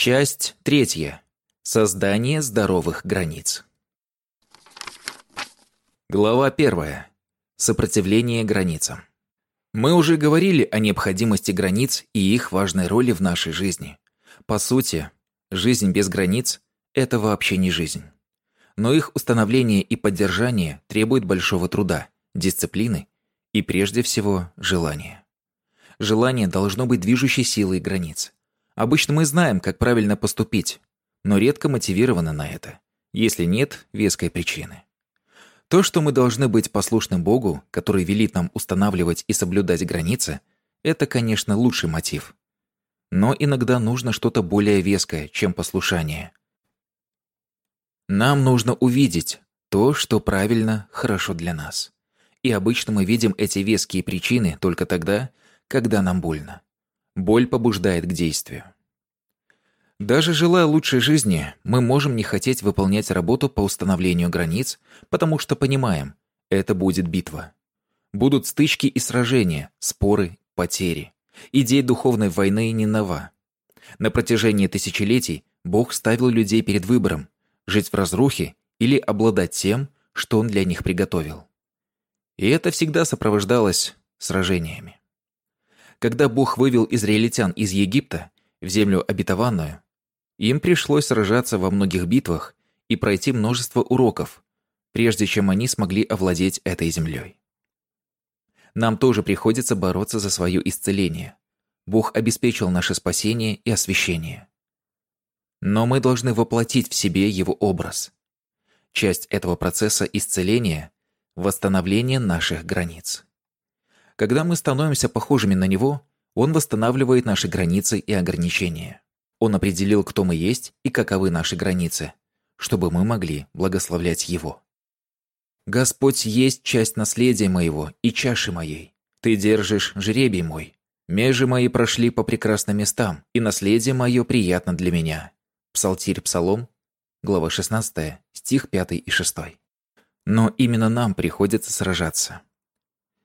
Часть третья. Создание здоровых границ. Глава первая. Сопротивление границам. Мы уже говорили о необходимости границ и их важной роли в нашей жизни. По сути, жизнь без границ – это вообще не жизнь. Но их установление и поддержание требует большого труда, дисциплины и, прежде всего, желания. Желание должно быть движущей силой границ. Обычно мы знаем, как правильно поступить, но редко мотивированы на это, если нет веской причины. То, что мы должны быть послушным Богу, который велит нам устанавливать и соблюдать границы, это, конечно, лучший мотив. Но иногда нужно что-то более веское, чем послушание. Нам нужно увидеть то, что правильно, хорошо для нас. И обычно мы видим эти веские причины только тогда, когда нам больно. Боль побуждает к действию. Даже желая лучшей жизни, мы можем не хотеть выполнять работу по установлению границ, потому что понимаем, это будет битва. Будут стычки и сражения, споры, потери. Идея духовной войны не нова. На протяжении тысячелетий Бог ставил людей перед выбором – жить в разрухе или обладать тем, что Он для них приготовил. И это всегда сопровождалось сражениями. Когда Бог вывел израильтян из Египта в землю обетованную, им пришлось сражаться во многих битвах и пройти множество уроков, прежде чем они смогли овладеть этой землей. Нам тоже приходится бороться за свое исцеление. Бог обеспечил наше спасение и освящение. Но мы должны воплотить в себе Его образ. Часть этого процесса исцеления – восстановление наших границ. Когда мы становимся похожими на Него, Он восстанавливает наши границы и ограничения. Он определил, кто мы есть и каковы наши границы, чтобы мы могли благословлять Его. «Господь есть часть наследия моего и чаши моей. Ты держишь жребий мой. Межи мои прошли по прекрасным местам, и наследие мое приятно для меня». Псалтирь Псалом, глава 16, стих 5 и 6. Но именно нам приходится сражаться.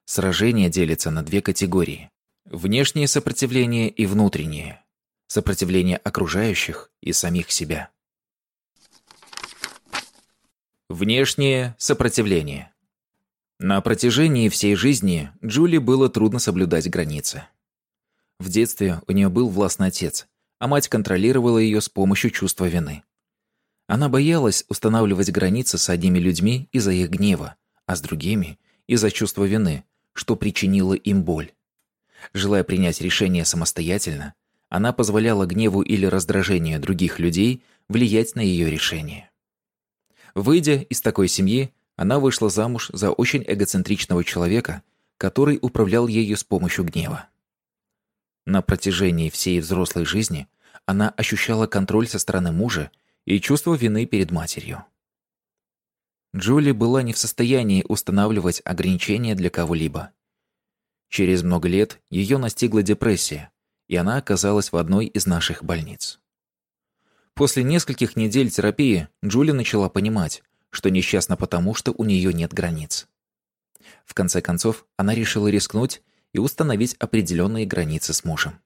Сражение делится на две категории. Внешнее сопротивление и внутреннее. Сопротивление окружающих и самих себя. Внешнее сопротивление. На протяжении всей жизни Джули было трудно соблюдать границы. В детстве у нее был властный отец, а мать контролировала ее с помощью чувства вины. Она боялась устанавливать границы с одними людьми из-за их гнева, а с другими – из-за чувства вины, что причинило им боль. Желая принять решение самостоятельно, она позволяла гневу или раздражению других людей влиять на ее решение. Выйдя из такой семьи, она вышла замуж за очень эгоцентричного человека, который управлял ею с помощью гнева. На протяжении всей взрослой жизни она ощущала контроль со стороны мужа и чувство вины перед матерью. Джули была не в состоянии устанавливать ограничения для кого-либо. Через много лет ее настигла депрессия, и она оказалась в одной из наших больниц. После нескольких недель терапии Джули начала понимать, что несчастна потому, что у нее нет границ. В конце концов, она решила рискнуть и установить определенные границы с мужем.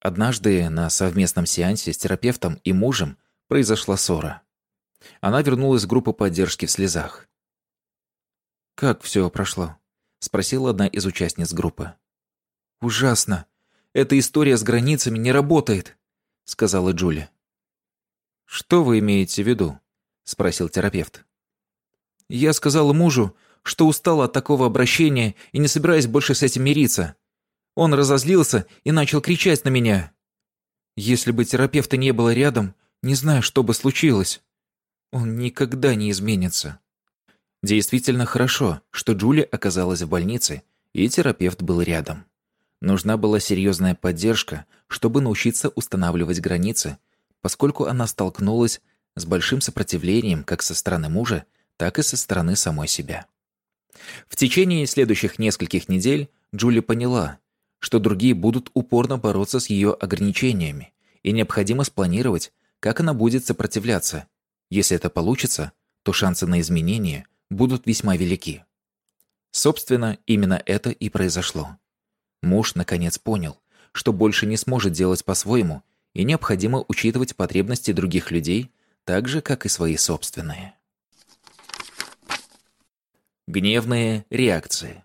Однажды на совместном сеансе с терапевтом и мужем произошла ссора. Она вернулась в группу поддержки в слезах. «Как все прошло?» — спросила одна из участниц группы. «Ужасно. Эта история с границами не работает», — сказала Джули. «Что вы имеете в виду?» — спросил терапевт. «Я сказала мужу, что устала от такого обращения и не собираюсь больше с этим мириться. Он разозлился и начал кричать на меня. Если бы терапевта не было рядом, не знаю, что бы случилось». Он никогда не изменится. Действительно хорошо, что Джули оказалась в больнице, и терапевт был рядом. Нужна была серьезная поддержка, чтобы научиться устанавливать границы, поскольку она столкнулась с большим сопротивлением как со стороны мужа, так и со стороны самой себя. В течение следующих нескольких недель Джули поняла, что другие будут упорно бороться с ее ограничениями, и необходимо спланировать, как она будет сопротивляться, если это получится, то шансы на изменения будут весьма велики. Собственно, именно это и произошло. Муж наконец понял, что больше не сможет делать по-своему и необходимо учитывать потребности других людей, так же, как и свои собственные. Гневные реакции.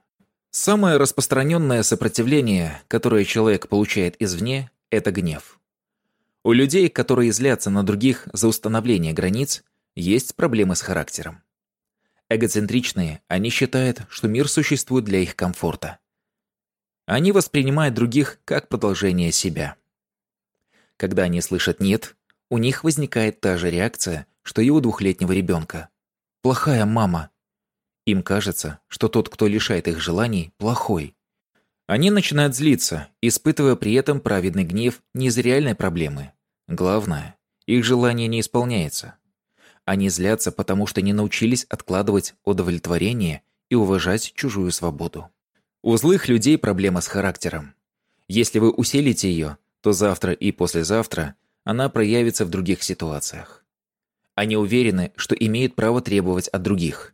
Самое распространенное сопротивление, которое человек получает извне, это гнев. У людей, которые злятся на других за установление границ, есть проблемы с характером. Эгоцентричные, они считают, что мир существует для их комфорта. Они воспринимают других как продолжение себя. Когда они слышат «нет», у них возникает та же реакция, что и у двухлетнего ребенка. «Плохая мама». Им кажется, что тот, кто лишает их желаний, плохой. Они начинают злиться, испытывая при этом праведный гнев не из реальной проблемы. Главное, их желание не исполняется. Они злятся, потому что не научились откладывать удовлетворение и уважать чужую свободу. У злых людей проблема с характером. Если вы усилите ее, то завтра и послезавтра она проявится в других ситуациях. Они уверены, что имеют право требовать от других.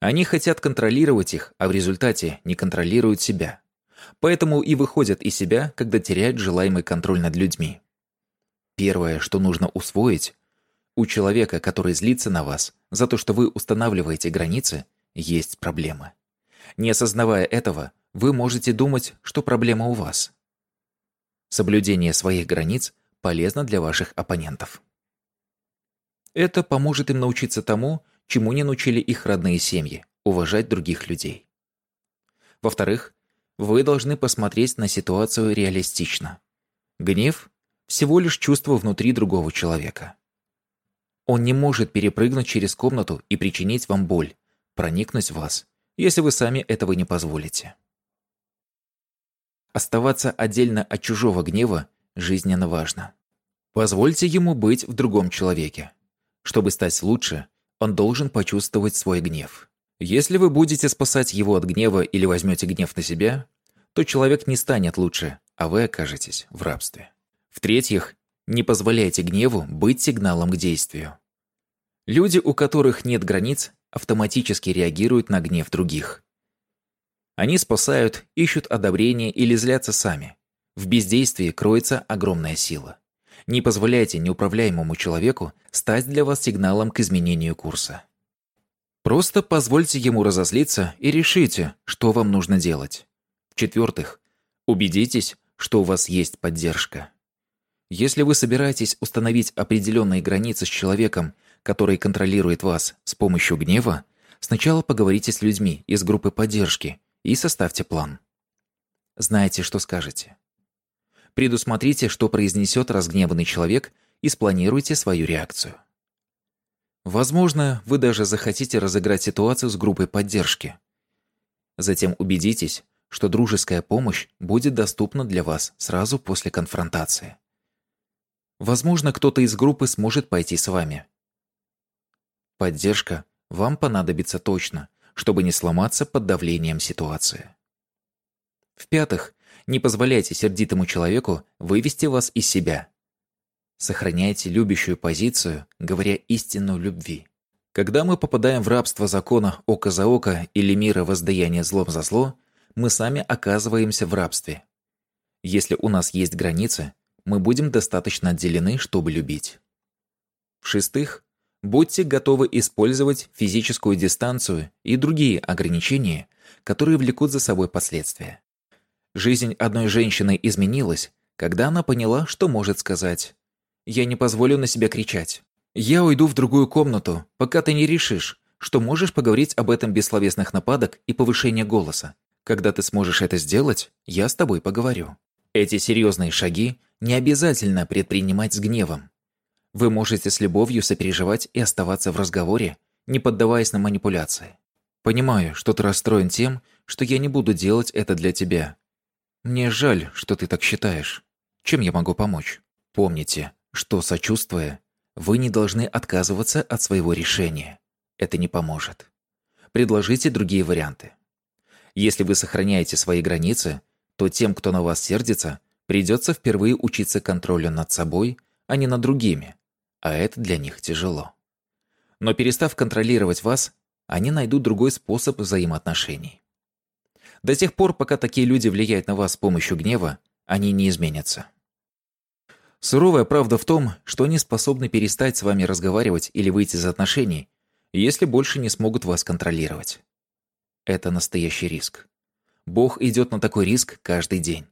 Они хотят контролировать их, а в результате не контролируют себя. Поэтому и выходят из себя, когда теряют желаемый контроль над людьми. Первое, что нужно усвоить, у человека, который злится на вас за то, что вы устанавливаете границы, есть проблемы. Не осознавая этого, вы можете думать, что проблема у вас. Соблюдение своих границ полезно для ваших оппонентов. Это поможет им научиться тому, чему не научили их родные семьи – уважать других людей. Во-вторых, вы должны посмотреть на ситуацию реалистично. Гнев – всего лишь чувство внутри другого человека. Он не может перепрыгнуть через комнату и причинить вам боль, проникнуть в вас, если вы сами этого не позволите. Оставаться отдельно от чужого гнева жизненно важно. Позвольте ему быть в другом человеке. Чтобы стать лучше, он должен почувствовать свой гнев. Если вы будете спасать его от гнева или возьмете гнев на себя, то человек не станет лучше, а вы окажетесь в рабстве. В-третьих, не позволяйте гневу быть сигналом к действию. Люди, у которых нет границ, автоматически реагируют на гнев других. Они спасают, ищут одобрение или злятся сами. В бездействии кроется огромная сила. Не позволяйте неуправляемому человеку стать для вас сигналом к изменению курса. Просто позвольте ему разозлиться и решите, что вам нужно делать. В-четвертых, убедитесь, что у вас есть поддержка. Если вы собираетесь установить определенные границы с человеком, который контролирует вас с помощью гнева, сначала поговорите с людьми из группы поддержки и составьте план. Знаете, что скажете. Предусмотрите, что произнесет разгневанный человек, и спланируйте свою реакцию. Возможно, вы даже захотите разыграть ситуацию с группой поддержки. Затем убедитесь, что дружеская помощь будет доступна для вас сразу после конфронтации. Возможно, кто-то из группы сможет пойти с вами. Поддержка вам понадобится точно, чтобы не сломаться под давлением ситуации. В-пятых, не позволяйте сердитому человеку вывести вас из себя. Сохраняйте любящую позицию, говоря истину любви. Когда мы попадаем в рабство закона око за око или мира воздаяния злом за зло, мы сами оказываемся в рабстве. Если у нас есть границы, мы будем достаточно отделены, чтобы любить. В-шестых, будьте готовы использовать физическую дистанцию и другие ограничения, которые влекут за собой последствия. Жизнь одной женщины изменилась, когда она поняла, что может сказать. «Я не позволю на себя кричать. Я уйду в другую комнату, пока ты не решишь, что можешь поговорить об этом без словесных нападок и повышения голоса. Когда ты сможешь это сделать, я с тобой поговорю». Эти серьезные шаги не обязательно предпринимать с гневом. Вы можете с любовью сопереживать и оставаться в разговоре, не поддаваясь на манипуляции. Понимаю, что ты расстроен тем, что я не буду делать это для тебя, мне жаль, что ты так считаешь. Чем я могу помочь? Помните, что, сочувствуя, вы не должны отказываться от своего решения. Это не поможет. Предложите другие варианты. Если вы сохраняете свои границы, то тем, кто на вас сердится, придется впервые учиться контролю над собой, а не над другими, а это для них тяжело. Но перестав контролировать вас, они найдут другой способ взаимоотношений. До тех пор, пока такие люди влияют на вас с помощью гнева, они не изменятся. Суровая правда в том, что они способны перестать с вами разговаривать или выйти из отношений, если больше не смогут вас контролировать. Это настоящий риск. Бог идет на такой риск каждый день.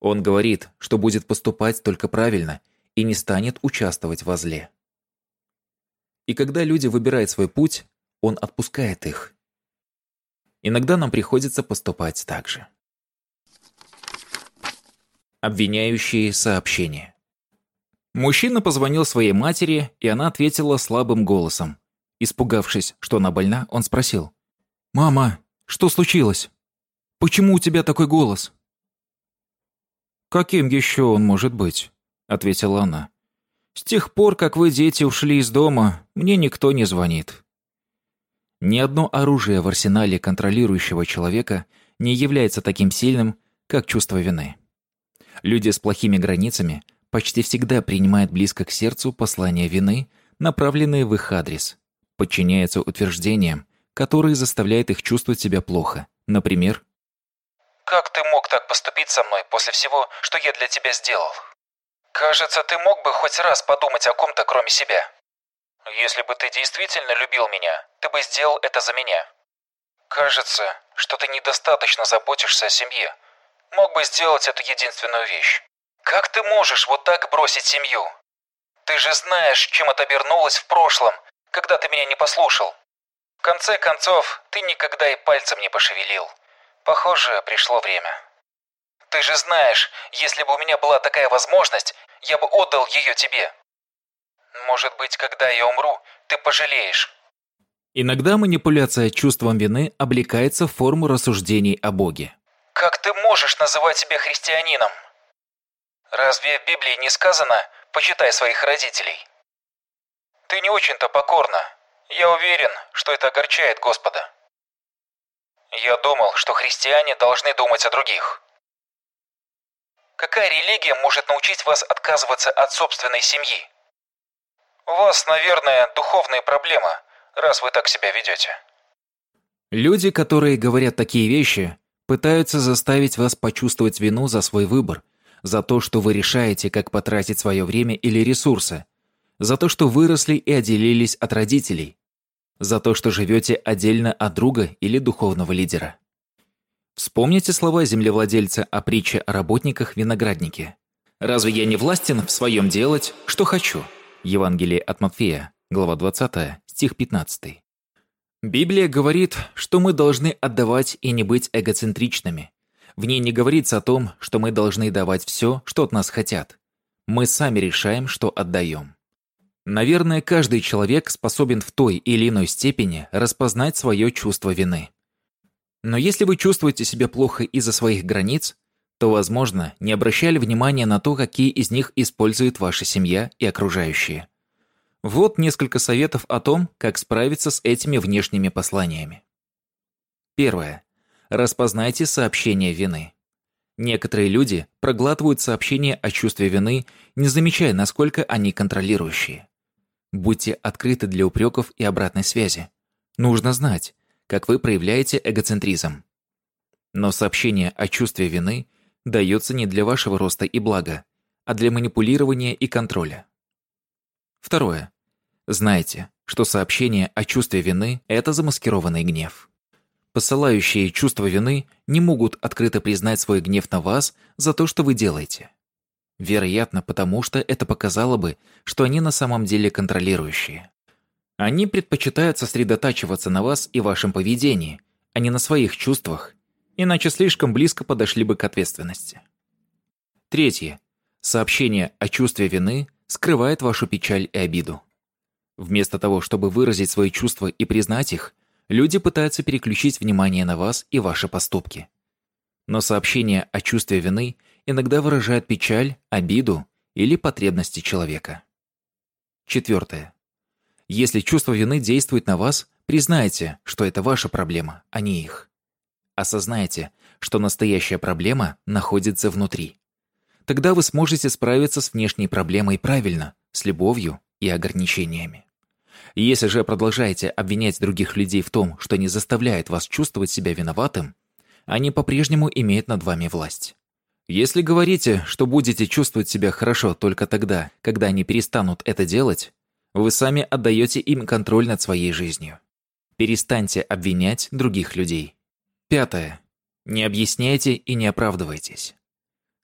Он говорит, что будет поступать только правильно и не станет участвовать во зле. И когда люди выбирают свой путь, Он отпускает их. Иногда нам приходится поступать так же. Обвиняющие сообщения. Мужчина позвонил своей матери, и она ответила слабым голосом. Испугавшись, что она больна, он спросил. «Мама, что случилось? Почему у тебя такой голос?» «Каким еще он может быть?» — ответила она. «С тех пор, как вы, дети, ушли из дома, мне никто не звонит». Ни одно оружие в арсенале контролирующего человека не является таким сильным, как чувство вины. Люди с плохими границами почти всегда принимают близко к сердцу послания вины, направленные в их адрес, подчиняются утверждениям, которые заставляют их чувствовать себя плохо. Например, «Как ты мог так поступить со мной после всего, что я для тебя сделал? Кажется, ты мог бы хоть раз подумать о ком-то, кроме себя. Если бы ты действительно любил меня, ты бы сделал это за меня. Кажется, что ты недостаточно заботишься о семье, мог бы сделать эту единственную вещь. Как ты можешь вот так бросить семью? Ты же знаешь, чем это обернулось в прошлом, когда ты меня не послушал. В конце концов, ты никогда и пальцем не пошевелил. Похоже, пришло время. Ты же знаешь, если бы у меня была такая возможность, я бы отдал ее тебе. Может быть, когда я умру, ты пожалеешь. Иногда манипуляция чувством вины облекается в форму рассуждений о Боге. Как ты можешь называть себя христианином? Разве в Библии не сказано «почитай своих родителей»? Ты не очень-то покорна. Я уверен, что это огорчает Господа. Я думал, что христиане должны думать о других. Какая религия может научить вас отказываться от собственной семьи? У вас, наверное, духовные проблемы, раз вы так себя ведете. Люди, которые говорят такие вещи, пытаются заставить вас почувствовать вину за свой выбор, за то, что вы решаете, как потратить свое время или ресурсы, за то, что выросли и отделились от родителей, за то, что живете отдельно от друга или духовного лидера. Вспомните слова землевладельца о притче о работниках винограднике. «Разве я не властен в своем делать, что хочу?» Евангелие от Матфея, глава 20, стих 15. Библия говорит, что мы должны отдавать и не быть эгоцентричными. В ней не говорится о том, что мы должны давать все, что от нас хотят. Мы сами решаем, что отдаем. Наверное, каждый человек способен в той или иной степени распознать свое чувство вины. Но если вы чувствуете себя плохо из-за своих границ, то, возможно, не обращали внимания на то, какие из них использует ваша семья и окружающие. Вот несколько советов о том, как справиться с этими внешними посланиями. Первое. Распознайте сообщение вины. Некоторые люди проглатывают сообщения о чувстве вины, не замечая, насколько они контролирующие. Будьте открыты для упреков и обратной связи. Нужно знать, как вы проявляете эгоцентризм. Но сообщение о чувстве вины дается не для вашего роста и блага, а для манипулирования и контроля. Второе. Знайте, что сообщение о чувстве вины – это замаскированный гнев. Посылающие чувство вины не могут открыто признать свой гнев на вас за то, что вы делаете. Вероятно, потому что это показало бы, что они на самом деле контролирующие. Они предпочитают сосредотачиваться на вас и вашем поведении, а не на своих чувствах, иначе слишком близко подошли бы к ответственности. Третье. Сообщение о чувстве вины скрывает вашу печаль и обиду. Вместо того, чтобы выразить свои чувства и признать их, люди пытаются переключить внимание на вас и ваши поступки. Но сообщение о чувстве вины иногда выражает печаль, обиду или потребности человека. Четвертое. Если чувство вины действует на вас, признайте, что это ваша проблема, а не их. Осознайте, что настоящая проблема находится внутри. Тогда вы сможете справиться с внешней проблемой правильно, с любовью и ограничениями. Если же продолжаете обвинять других людей в том, что не заставляет вас чувствовать себя виноватым, они по-прежнему имеют над вами власть. Если говорите, что будете чувствовать себя хорошо только тогда, когда они перестанут это делать, вы сами отдаете им контроль над своей жизнью. Перестаньте обвинять других людей. Пятое. Не объясняйте и не оправдывайтесь.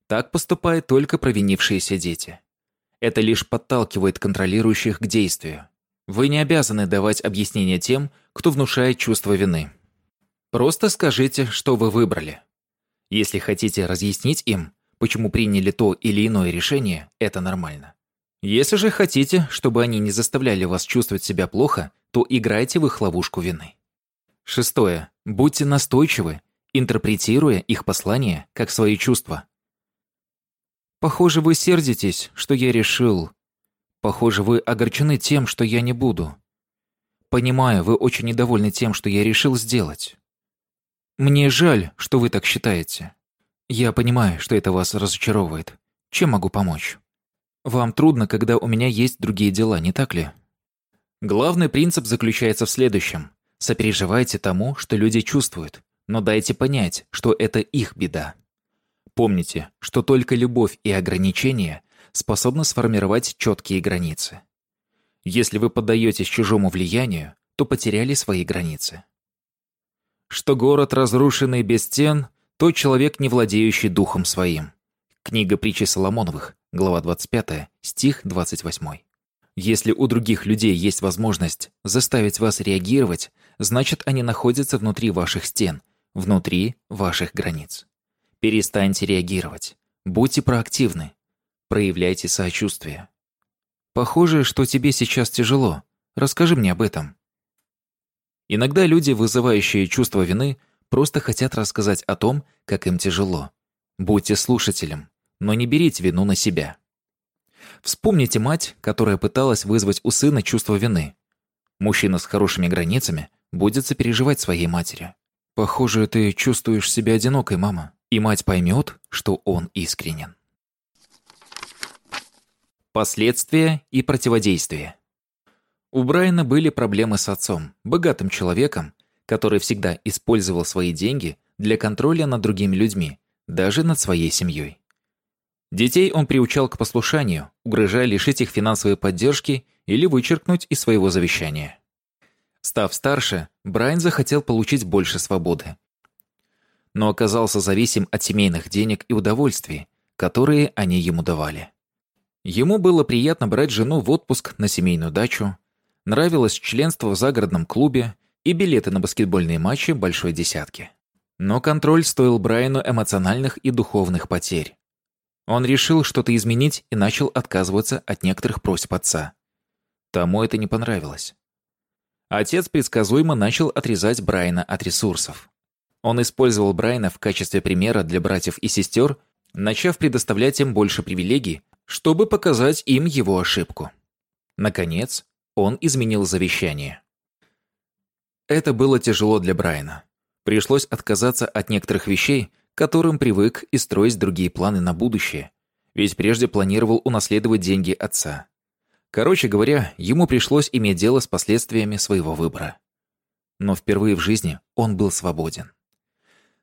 Так поступают только провинившиеся дети. Это лишь подталкивает контролирующих к действию. Вы не обязаны давать объяснения тем, кто внушает чувство вины. Просто скажите, что вы выбрали. Если хотите разъяснить им, почему приняли то или иное решение, это нормально. Если же хотите, чтобы они не заставляли вас чувствовать себя плохо, то играйте в их ловушку вины. Шестое. Будьте настойчивы, интерпретируя их послание как свои чувства. Похоже, вы сердитесь, что я решил. Похоже, вы огорчены тем, что я не буду. Понимаю, вы очень недовольны тем, что я решил сделать. Мне жаль, что вы так считаете. Я понимаю, что это вас разочаровывает. Чем могу помочь? Вам трудно, когда у меня есть другие дела, не так ли? Главный принцип заключается в следующем. Сопереживайте тому, что люди чувствуют, но дайте понять, что это их беда. Помните, что только любовь и ограничения способны сформировать четкие границы. Если вы поддаетесь чужому влиянию, то потеряли свои границы. Что город, разрушенный без стен, то человек, не владеющий духом своим. Книга притчи Соломоновых, глава 25, стих 28. Если у других людей есть возможность заставить вас реагировать, значит они находятся внутри ваших стен, внутри ваших границ. Перестаньте реагировать. Будьте проактивны. Проявляйте сочувствие. Похоже, что тебе сейчас тяжело. Расскажи мне об этом. Иногда люди, вызывающие чувство вины, просто хотят рассказать о том, как им тяжело. Будьте слушателем но не берите вину на себя. Вспомните мать, которая пыталась вызвать у сына чувство вины. Мужчина с хорошими границами будет сопереживать своей матери. Похоже, ты чувствуешь себя одинокой, мама, и мать поймет, что он искренен. Последствия и противодействие. У Брайана были проблемы с отцом, богатым человеком, который всегда использовал свои деньги для контроля над другими людьми, даже над своей семьей. Детей он приучал к послушанию, угрожая лишить их финансовой поддержки или вычеркнуть из своего завещания. Став старше, Брайан захотел получить больше свободы. Но оказался зависим от семейных денег и удовольствий, которые они ему давали. Ему было приятно брать жену в отпуск на семейную дачу, нравилось членство в загородном клубе и билеты на баскетбольные матчи большой десятки. Но контроль стоил Брайану эмоциональных и духовных потерь. Он решил что-то изменить и начал отказываться от некоторых просьб отца. Тому это не понравилось. Отец предсказуемо начал отрезать Брайана от ресурсов. Он использовал Брайана в качестве примера для братьев и сестер, начав предоставлять им больше привилегий, чтобы показать им его ошибку. Наконец, он изменил завещание. Это было тяжело для Брайана. Пришлось отказаться от некоторых вещей, которым привык и строить другие планы на будущее, ведь прежде планировал унаследовать деньги отца. Короче говоря, ему пришлось иметь дело с последствиями своего выбора. Но впервые в жизни он был свободен.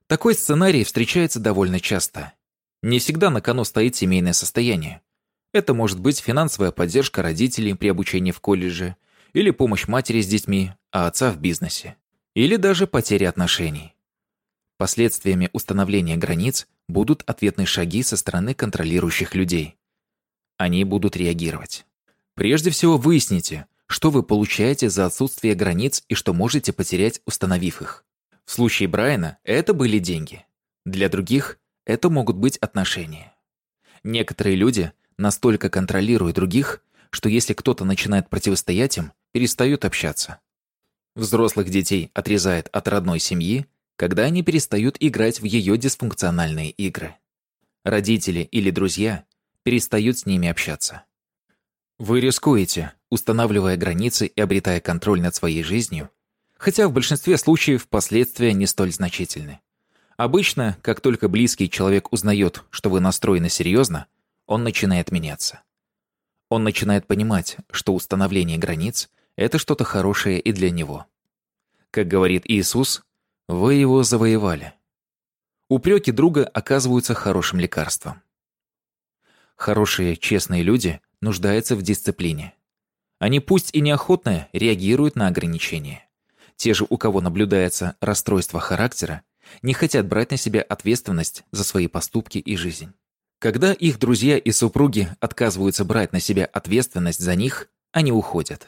Такой сценарий встречается довольно часто. Не всегда на кону стоит семейное состояние. Это может быть финансовая поддержка родителей при обучении в колледже, или помощь матери с детьми, а отца в бизнесе. Или даже потеря отношений. Последствиями установления границ будут ответные шаги со стороны контролирующих людей. Они будут реагировать. Прежде всего выясните, что вы получаете за отсутствие границ и что можете потерять, установив их. В случае Брайана это были деньги. Для других это могут быть отношения. Некоторые люди настолько контролируют других, что если кто-то начинает противостоять им, перестают общаться. Взрослых детей отрезает от родной семьи, когда они перестают играть в ее дисфункциональные игры. Родители или друзья перестают с ними общаться. Вы рискуете, устанавливая границы и обретая контроль над своей жизнью, хотя в большинстве случаев последствия не столь значительны. Обычно, как только близкий человек узнает, что вы настроены серьезно, он начинает меняться. Он начинает понимать, что установление границ – это что-то хорошее и для него. Как говорит Иисус, вы его завоевали. Упреки друга оказываются хорошим лекарством. Хорошие, честные люди нуждаются в дисциплине. Они пусть и неохотно реагируют на ограничения. Те же, у кого наблюдается расстройство характера, не хотят брать на себя ответственность за свои поступки и жизнь. Когда их друзья и супруги отказываются брать на себя ответственность за них, они уходят.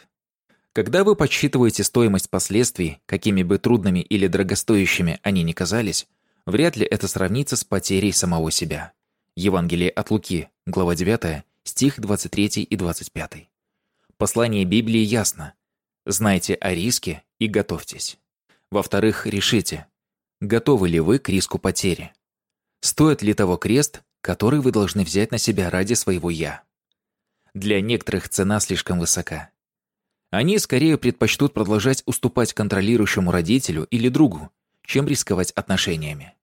Когда вы подсчитываете стоимость последствий, какими бы трудными или дорогостоящими они ни казались, вряд ли это сравнится с потерей самого себя. Евангелие от Луки, глава 9, стих 23 и 25. Послание Библии ясно. Знайте о риске и готовьтесь. Во-вторых, решите, готовы ли вы к риску потери. Стоит ли того крест, который вы должны взять на себя ради своего «я». Для некоторых цена слишком высока. Они скорее предпочтут продолжать уступать контролирующему родителю или другу, чем рисковать отношениями.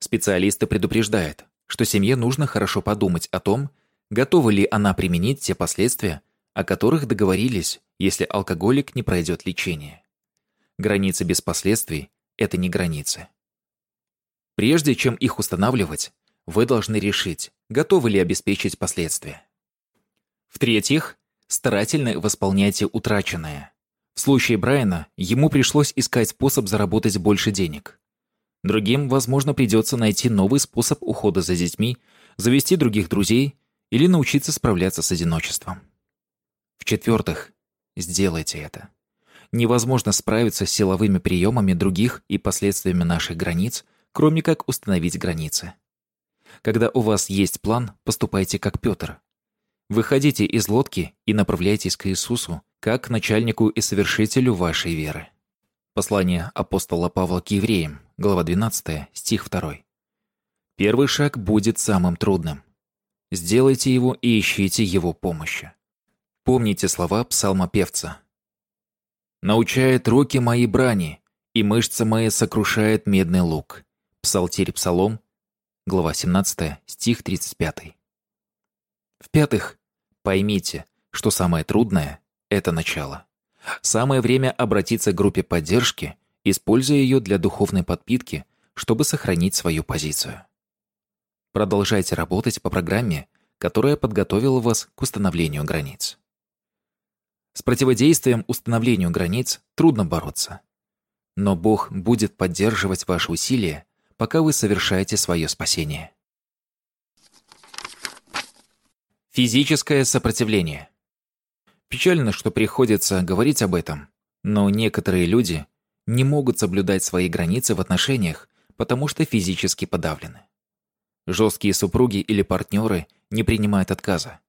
Специалисты предупреждают, что семье нужно хорошо подумать о том, готова ли она применить те последствия, о которых договорились, если алкоголик не пройдет лечение. Границы без последствий – это не границы. Прежде чем их устанавливать, вы должны решить, готовы ли обеспечить последствия. В-третьих, старательно восполняйте утраченное. В случае Брайана ему пришлось искать способ заработать больше денег. Другим, возможно, придется найти новый способ ухода за детьми, завести других друзей или научиться справляться с одиночеством. В-четвертых, сделайте это. Невозможно справиться с силовыми приемами других и последствиями наших границ, кроме как установить границы. Когда у вас есть план, поступайте как Петр. Выходите из лодки и направляйтесь к Иисусу, как к начальнику и совершителю вашей веры. Послание апостола Павла к евреям, глава 12, стих 2. Первый шаг будет самым трудным. Сделайте его и ищите его помощи. Помните слова псалмопевца. «Научает руки мои брани, и мышцы мои сокрушает медный лук». Псалтирь Псалом, глава 17, стих 35. В-пятых, поймите, что самое трудное – это начало. Самое время обратиться к группе поддержки, используя ее для духовной подпитки, чтобы сохранить свою позицию. Продолжайте работать по программе, которая подготовила вас к установлению границ. С противодействием установлению границ трудно бороться. Но Бог будет поддерживать ваши усилия пока вы совершаете свое спасение. Физическое сопротивление. Печально, что приходится говорить об этом, но некоторые люди не могут соблюдать свои границы в отношениях, потому что физически подавлены. Жесткие супруги или партнеры не принимают отказа.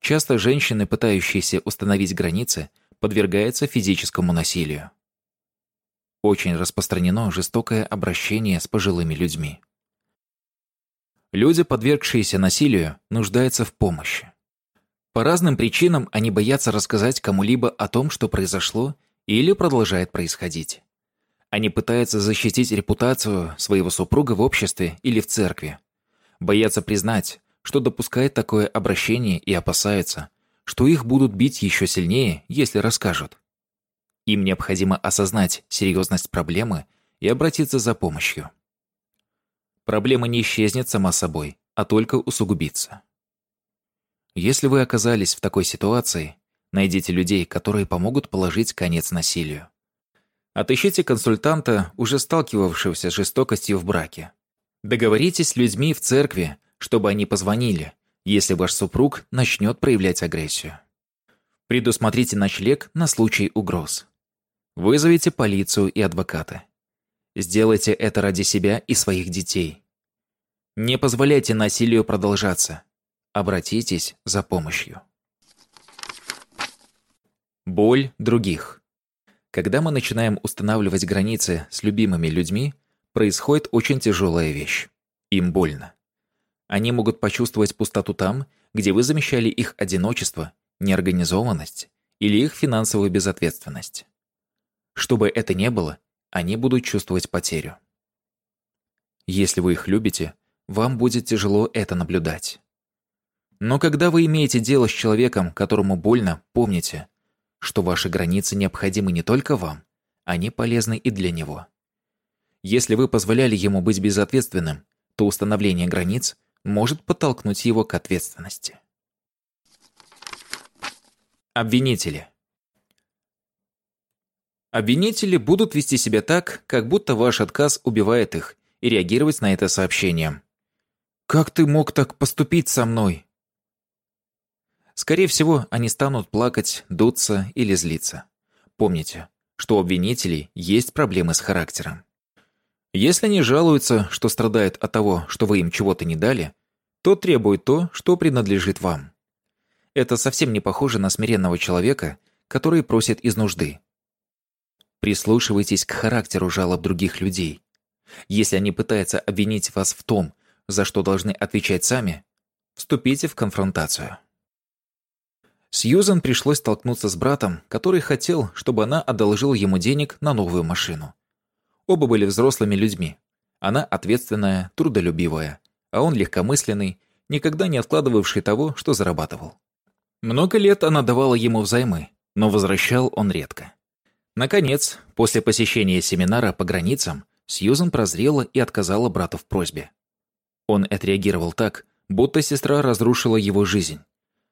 Часто женщины, пытающиеся установить границы, подвергаются физическому насилию. Очень распространено жестокое обращение с пожилыми людьми. Люди, подвергшиеся насилию, нуждаются в помощи. По разным причинам они боятся рассказать кому-либо о том, что произошло или продолжает происходить. Они пытаются защитить репутацию своего супруга в обществе или в церкви. Боятся признать, что допускает такое обращение и опасаются, что их будут бить еще сильнее, если расскажут. Им необходимо осознать серьезность проблемы и обратиться за помощью. Проблема не исчезнет сама собой, а только усугубится. Если вы оказались в такой ситуации, найдите людей, которые помогут положить конец насилию. Отыщите консультанта, уже сталкивавшегося с жестокостью в браке. Договоритесь с людьми в церкви, чтобы они позвонили, если ваш супруг начнет проявлять агрессию. Предусмотрите ночлег на случай угроз. Вызовите полицию и адвоката. Сделайте это ради себя и своих детей. Не позволяйте насилию продолжаться. Обратитесь за помощью. Боль других. Когда мы начинаем устанавливать границы с любимыми людьми, происходит очень тяжелая вещь. Им больно. Они могут почувствовать пустоту там, где вы замещали их одиночество, неорганизованность или их финансовую безответственность. Что бы это ни было, они будут чувствовать потерю. Если вы их любите, вам будет тяжело это наблюдать. Но когда вы имеете дело с человеком, которому больно, помните, что ваши границы необходимы не только вам, они полезны и для него. Если вы позволяли ему быть безответственным, то установление границ может подтолкнуть его к ответственности. Обвинители. Обвинители будут вести себя так, как будто ваш отказ убивает их, и реагировать на это сообщением. «Как ты мог так поступить со мной?» Скорее всего, они станут плакать, дуться или злиться. Помните, что у обвинителей есть проблемы с характером. Если они жалуются, что страдают от того, что вы им чего-то не дали, то требуют то, что принадлежит вам. Это совсем не похоже на смиренного человека, который просит из нужды. Прислушивайтесь к характеру жалоб других людей. Если они пытаются обвинить вас в том, за что должны отвечать сами, вступите в конфронтацию. Сьюзан пришлось столкнуться с братом, который хотел, чтобы она одолжила ему денег на новую машину. Оба были взрослыми людьми. Она ответственная, трудолюбивая, а он легкомысленный, никогда не откладывавший того, что зарабатывал. Много лет она давала ему взаймы, но возвращал он редко. Наконец, после посещения семинара по границам, Сьюзан прозрела и отказала брату в просьбе. Он отреагировал так, будто сестра разрушила его жизнь.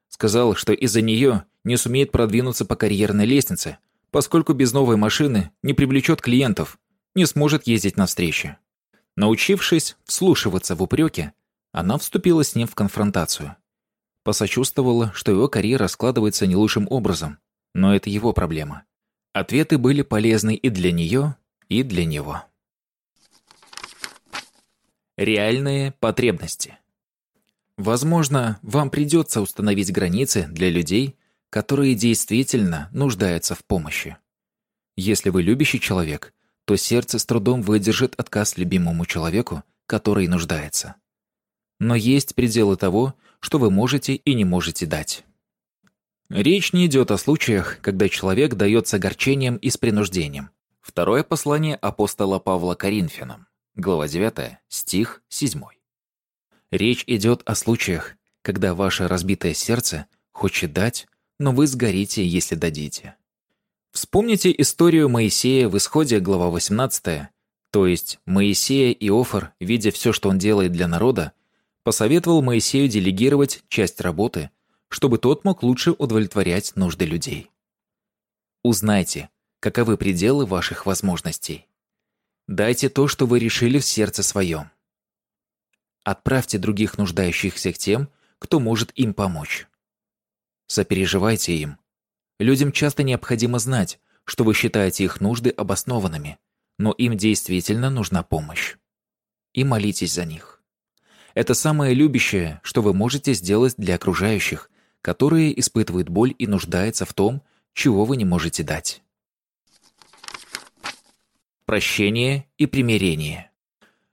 Сказал, что из-за нее не сумеет продвинуться по карьерной лестнице, поскольку без новой машины не привлечет клиентов, не сможет ездить на встречи. Научившись вслушиваться в упреки, она вступила с ним в конфронтацию. Посочувствовала, что его карьера складывается не лучшим образом, но это его проблема. Ответы были полезны и для нее, и для него. Реальные потребности. Возможно, вам придется установить границы для людей, которые действительно нуждаются в помощи. Если вы любящий человек, то сердце с трудом выдержит отказ любимому человеку, который нуждается. Но есть пределы того, что вы можете и не можете дать. Речь не идет о случаях, когда человек дает с огорчением и с принуждением. Второе послание апостола Павла Коринфянам, глава 9, стих 7. Речь идет о случаях, когда ваше разбитое сердце хочет дать, но вы сгорите, если дадите. Вспомните историю Моисея в Исходе, глава 18, то есть Моисея и Офор, видя все, что он делает для народа, посоветовал Моисею делегировать часть работы – чтобы тот мог лучше удовлетворять нужды людей. Узнайте, каковы пределы ваших возможностей. Дайте то, что вы решили в сердце своем. Отправьте других нуждающихся к тем, кто может им помочь. Сопереживайте им. Людям часто необходимо знать, что вы считаете их нужды обоснованными, но им действительно нужна помощь. И молитесь за них. Это самое любящее, что вы можете сделать для окружающих, которые испытывают боль и нуждаются в том, чего вы не можете дать. Прощение и примирение.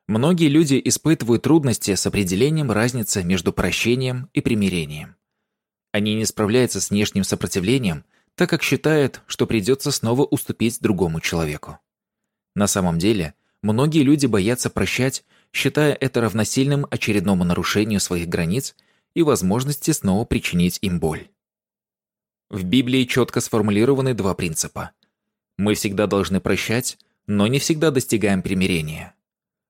Многие люди испытывают трудности с определением разницы между прощением и примирением. Они не справляются с внешним сопротивлением, так как считают, что придется снова уступить другому человеку. На самом деле, многие люди боятся прощать, считая это равносильным очередному нарушению своих границ и возможности снова причинить им боль. В Библии четко сформулированы два принципа. Мы всегда должны прощать, но не всегда достигаем примирения.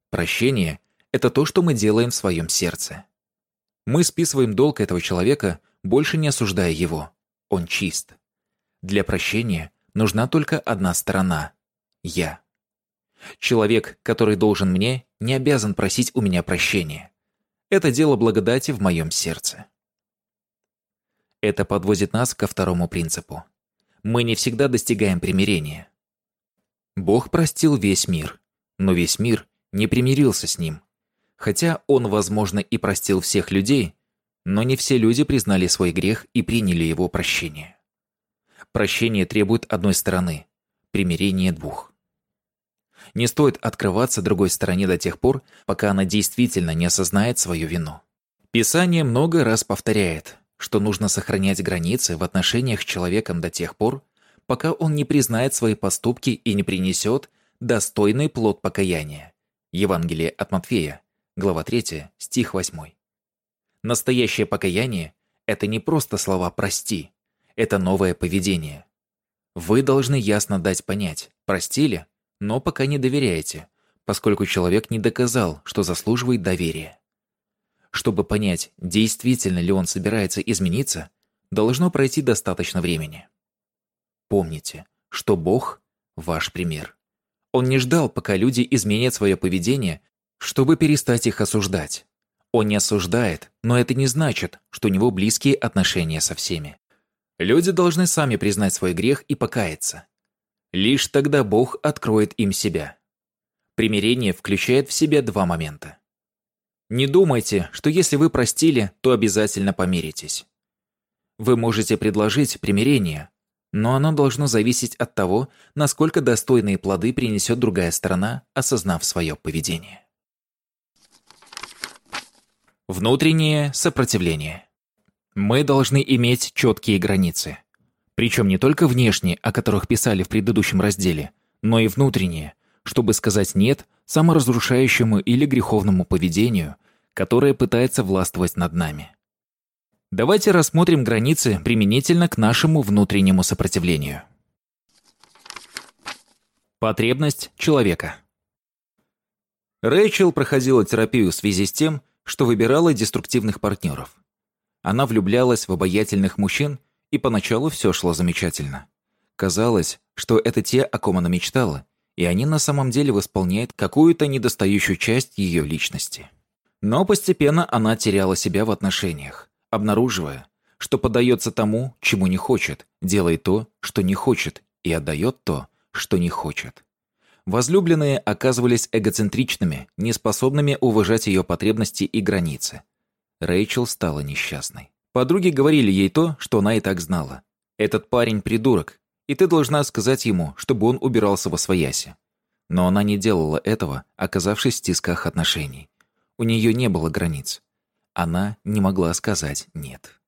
Прощение – это то, что мы делаем в своем сердце. Мы списываем долг этого человека, больше не осуждая его. Он чист. Для прощения нужна только одна сторона – я. Человек, который должен мне, не обязан просить у меня прощения. Это дело благодати в моем сердце. Это подводит нас ко второму принципу. Мы не всегда достигаем примирения. Бог простил весь мир, но весь мир не примирился с ним. Хотя он, возможно, и простил всех людей, но не все люди признали свой грех и приняли его прощение. Прощение требует одной стороны, примирение двух. Не стоит открываться другой стороне до тех пор, пока она действительно не осознает свою вину. Писание много раз повторяет, что нужно сохранять границы в отношениях с человеком до тех пор, пока он не признает свои поступки и не принесет достойный плод покаяния. Евангелие от Матфея, глава 3, стих 8. Настоящее покаяние – это не просто слова «прости», это новое поведение. Вы должны ясно дать понять, простили, но пока не доверяете, поскольку человек не доказал, что заслуживает доверия. Чтобы понять, действительно ли он собирается измениться, должно пройти достаточно времени. Помните, что Бог – ваш пример. Он не ждал, пока люди изменят свое поведение, чтобы перестать их осуждать. Он не осуждает, но это не значит, что у него близкие отношения со всеми. Люди должны сами признать свой грех и покаяться. Лишь тогда Бог откроет им себя. Примирение включает в себя два момента. Не думайте, что если вы простили, то обязательно помиритесь. Вы можете предложить примирение, но оно должно зависеть от того, насколько достойные плоды принесет другая сторона, осознав свое поведение. Внутреннее сопротивление. Мы должны иметь четкие границы. Причем не только внешние, о которых писали в предыдущем разделе, но и внутренние, чтобы сказать «нет» саморазрушающему или греховному поведению, которое пытается властвовать над нами. Давайте рассмотрим границы применительно к нашему внутреннему сопротивлению. Потребность человека. Рэйчел проходила терапию в связи с тем, что выбирала деструктивных партнеров. Она влюблялась в обаятельных мужчин, и поначалу все шло замечательно. Казалось, что это те, о ком она мечтала, и они на самом деле восполняют какую-то недостающую часть ее личности. Но постепенно она теряла себя в отношениях обнаруживая, что поддается тому, чему не хочет, делает то, что не хочет, и отдает то, что не хочет. Возлюбленные оказывались эгоцентричными, неспособными уважать ее потребности и границы. Рэйчел стала несчастной. Подруги говорили ей то, что она и так знала. «Этот парень придурок, и ты должна сказать ему, чтобы он убирался во свояси». Но она не делала этого, оказавшись в тисках отношений. У нее не было границ. Она не могла сказать «нет».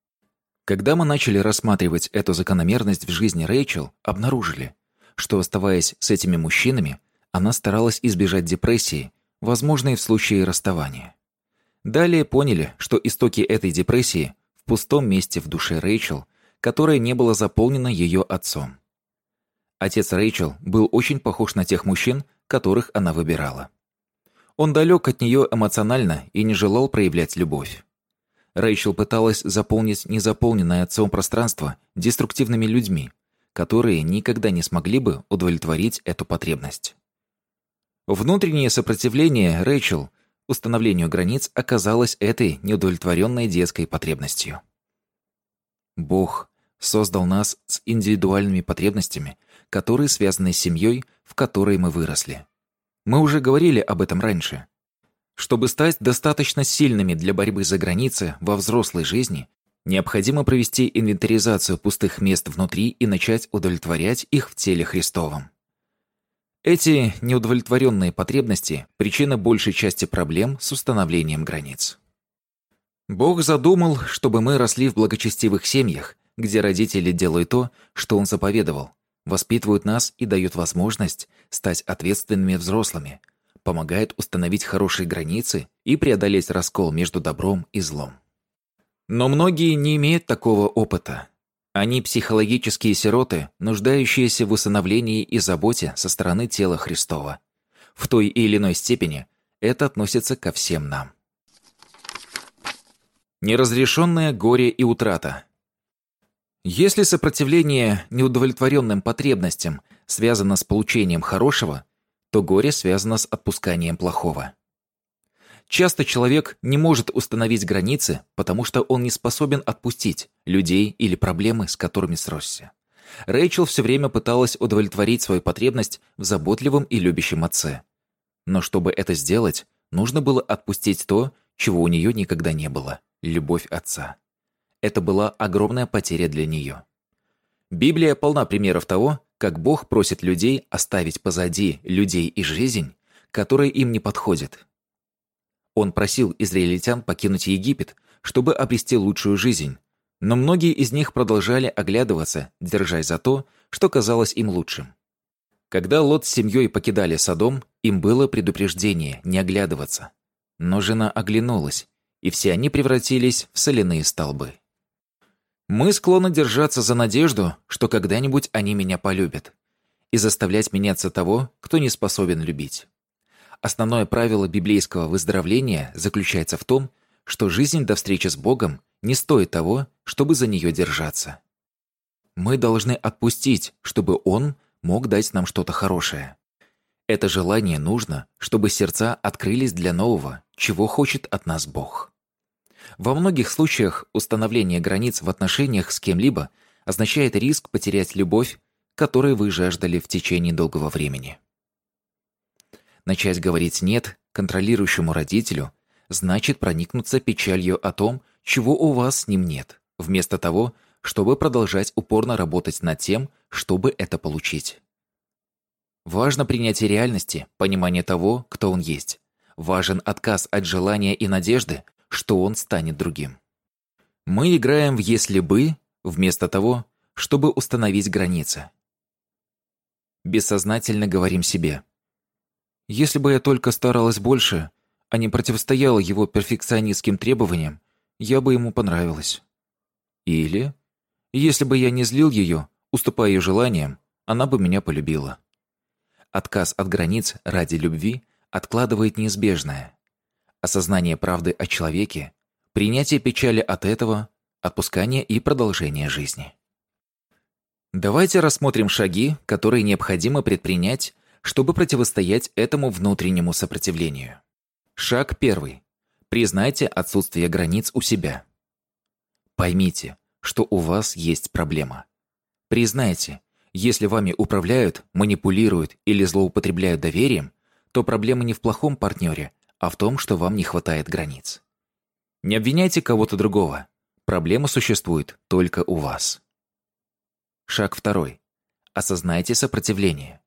Когда мы начали рассматривать эту закономерность в жизни Рэйчел, обнаружили, что, оставаясь с этими мужчинами, она старалась избежать депрессии, возможной в случае расставания. Далее поняли, что истоки этой депрессии в пустом месте в душе Рэйчел, которое не было заполнено ее отцом. Отец Рэйчел был очень похож на тех мужчин, которых она выбирала. Он далек от нее эмоционально и не желал проявлять любовь. Рэйчел пыталась заполнить незаполненное отцом пространство деструктивными людьми, которые никогда не смогли бы удовлетворить эту потребность. Внутреннее сопротивление Рэйчел установлению границ оказалось этой неудовлетворенной детской потребностью. Бог создал нас с индивидуальными потребностями, которые связаны с семьей, в которой мы выросли. Мы уже говорили об этом раньше. Чтобы стать достаточно сильными для борьбы за границы во взрослой жизни, необходимо провести инвентаризацию пустых мест внутри и начать удовлетворять их в теле Христовом. Эти неудовлетворенные потребности – причина большей части проблем с установлением границ. Бог задумал, чтобы мы росли в благочестивых семьях, где родители делают то, что Он заповедовал, воспитывают нас и дают возможность стать ответственными взрослыми, помогают установить хорошие границы и преодолеть раскол между добром и злом. Но многие не имеют такого опыта. Они психологические сироты, нуждающиеся в усыновлении и заботе со стороны тела Христова. В той или иной степени это относится ко всем нам. Неразрешенное горе и утрата – если сопротивление неудовлетворенным потребностям связано с получением хорошего, то горе связано с отпусканием плохого. Часто человек не может установить границы, потому что он не способен отпустить людей или проблемы, с которыми сросся. Рэйчел все время пыталась удовлетворить свою потребность в заботливом и любящем отце. Но чтобы это сделать, нужно было отпустить то, чего у нее никогда не было – любовь отца. Это была огромная потеря для нее. Библия полна примеров того, как Бог просит людей оставить позади людей и жизнь, которая им не подходит. Он просил израильтян покинуть Египет, чтобы обрести лучшую жизнь, но многие из них продолжали оглядываться, держась за то, что казалось им лучшим. Когда Лот с семьей покидали Содом, им было предупреждение не оглядываться. Но жена оглянулась, и все они превратились в соляные столбы. Мы склонны держаться за надежду, что когда-нибудь они меня полюбят, и заставлять меняться того, кто не способен любить. Основное правило библейского выздоровления заключается в том, что жизнь до встречи с Богом не стоит того, чтобы за нее держаться. Мы должны отпустить, чтобы Он мог дать нам что-то хорошее. Это желание нужно, чтобы сердца открылись для нового, чего хочет от нас Бог. Во многих случаях установление границ в отношениях с кем-либо означает риск потерять любовь, которой вы жаждали в течение долгого времени. Начать говорить «нет» контролирующему родителю значит проникнуться печалью о том, чего у вас с ним нет, вместо того, чтобы продолжать упорно работать над тем, чтобы это получить. Важно принятие реальности, понимание того, кто он есть. Важен отказ от желания и надежды, что он станет другим. Мы играем в «если бы» вместо того, чтобы установить границы. Бессознательно говорим себе. Если бы я только старалась больше, а не противостояла его перфекционистским требованиям, я бы ему понравилась. Или, если бы я не злил ее, уступая ее желаниям, она бы меня полюбила. Отказ от границ ради любви откладывает неизбежное. Осознание правды о человеке, принятие печали от этого, отпускание и продолжение жизни. Давайте рассмотрим шаги, которые необходимо предпринять, чтобы противостоять этому внутреннему сопротивлению. Шаг первый. Признайте отсутствие границ у себя. Поймите, что у вас есть проблема. Признайте, если вами управляют, манипулируют или злоупотребляют доверием, то проблема не в плохом партнере, а в том, что вам не хватает границ. Не обвиняйте кого-то другого. Проблема существует только у вас. Шаг второй. Осознайте сопротивление.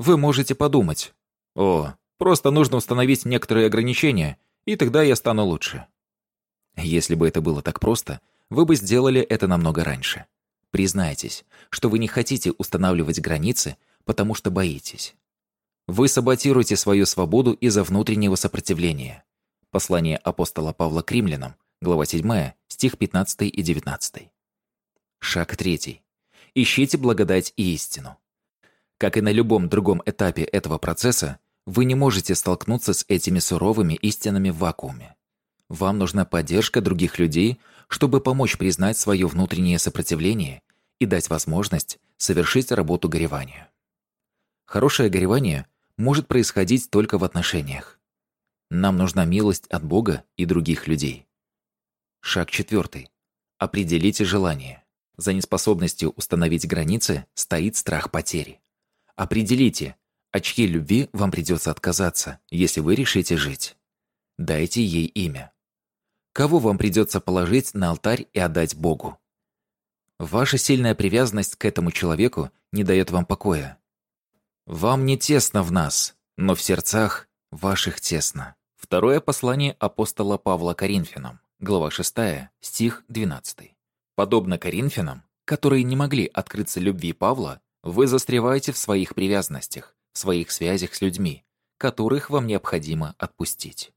Вы можете подумать, «О, просто нужно установить некоторые ограничения, и тогда я стану лучше». Если бы это было так просто, вы бы сделали это намного раньше. Признайтесь, что вы не хотите устанавливать границы, потому что боитесь. Вы саботируете свою свободу из-за внутреннего сопротивления. Послание апостола Павла к римлянам, глава 7, стих 15 и 19. Шаг 3. Ищите благодать и истину. Как и на любом другом этапе этого процесса, вы не можете столкнуться с этими суровыми истинами в вакууме. Вам нужна поддержка других людей, чтобы помочь признать свое внутреннее сопротивление и дать возможность совершить работу горевания. Хорошее горевание может происходить только в отношениях. Нам нужна милость от Бога и других людей. Шаг четвертый. Определите желание. За неспособностью установить границы стоит страх потери. Определите, от чьей любви вам придется отказаться, если вы решите жить. Дайте ей имя. Кого вам придется положить на алтарь и отдать Богу? Ваша сильная привязанность к этому человеку не дает вам покоя. Вам не тесно в нас, но в сердцах ваших тесно. Второе послание апостола Павла Коринфянам, глава 6, стих 12. Подобно Коринфянам, которые не могли открыться любви Павла, вы застреваете в своих привязанностях, в своих связях с людьми, которых вам необходимо отпустить.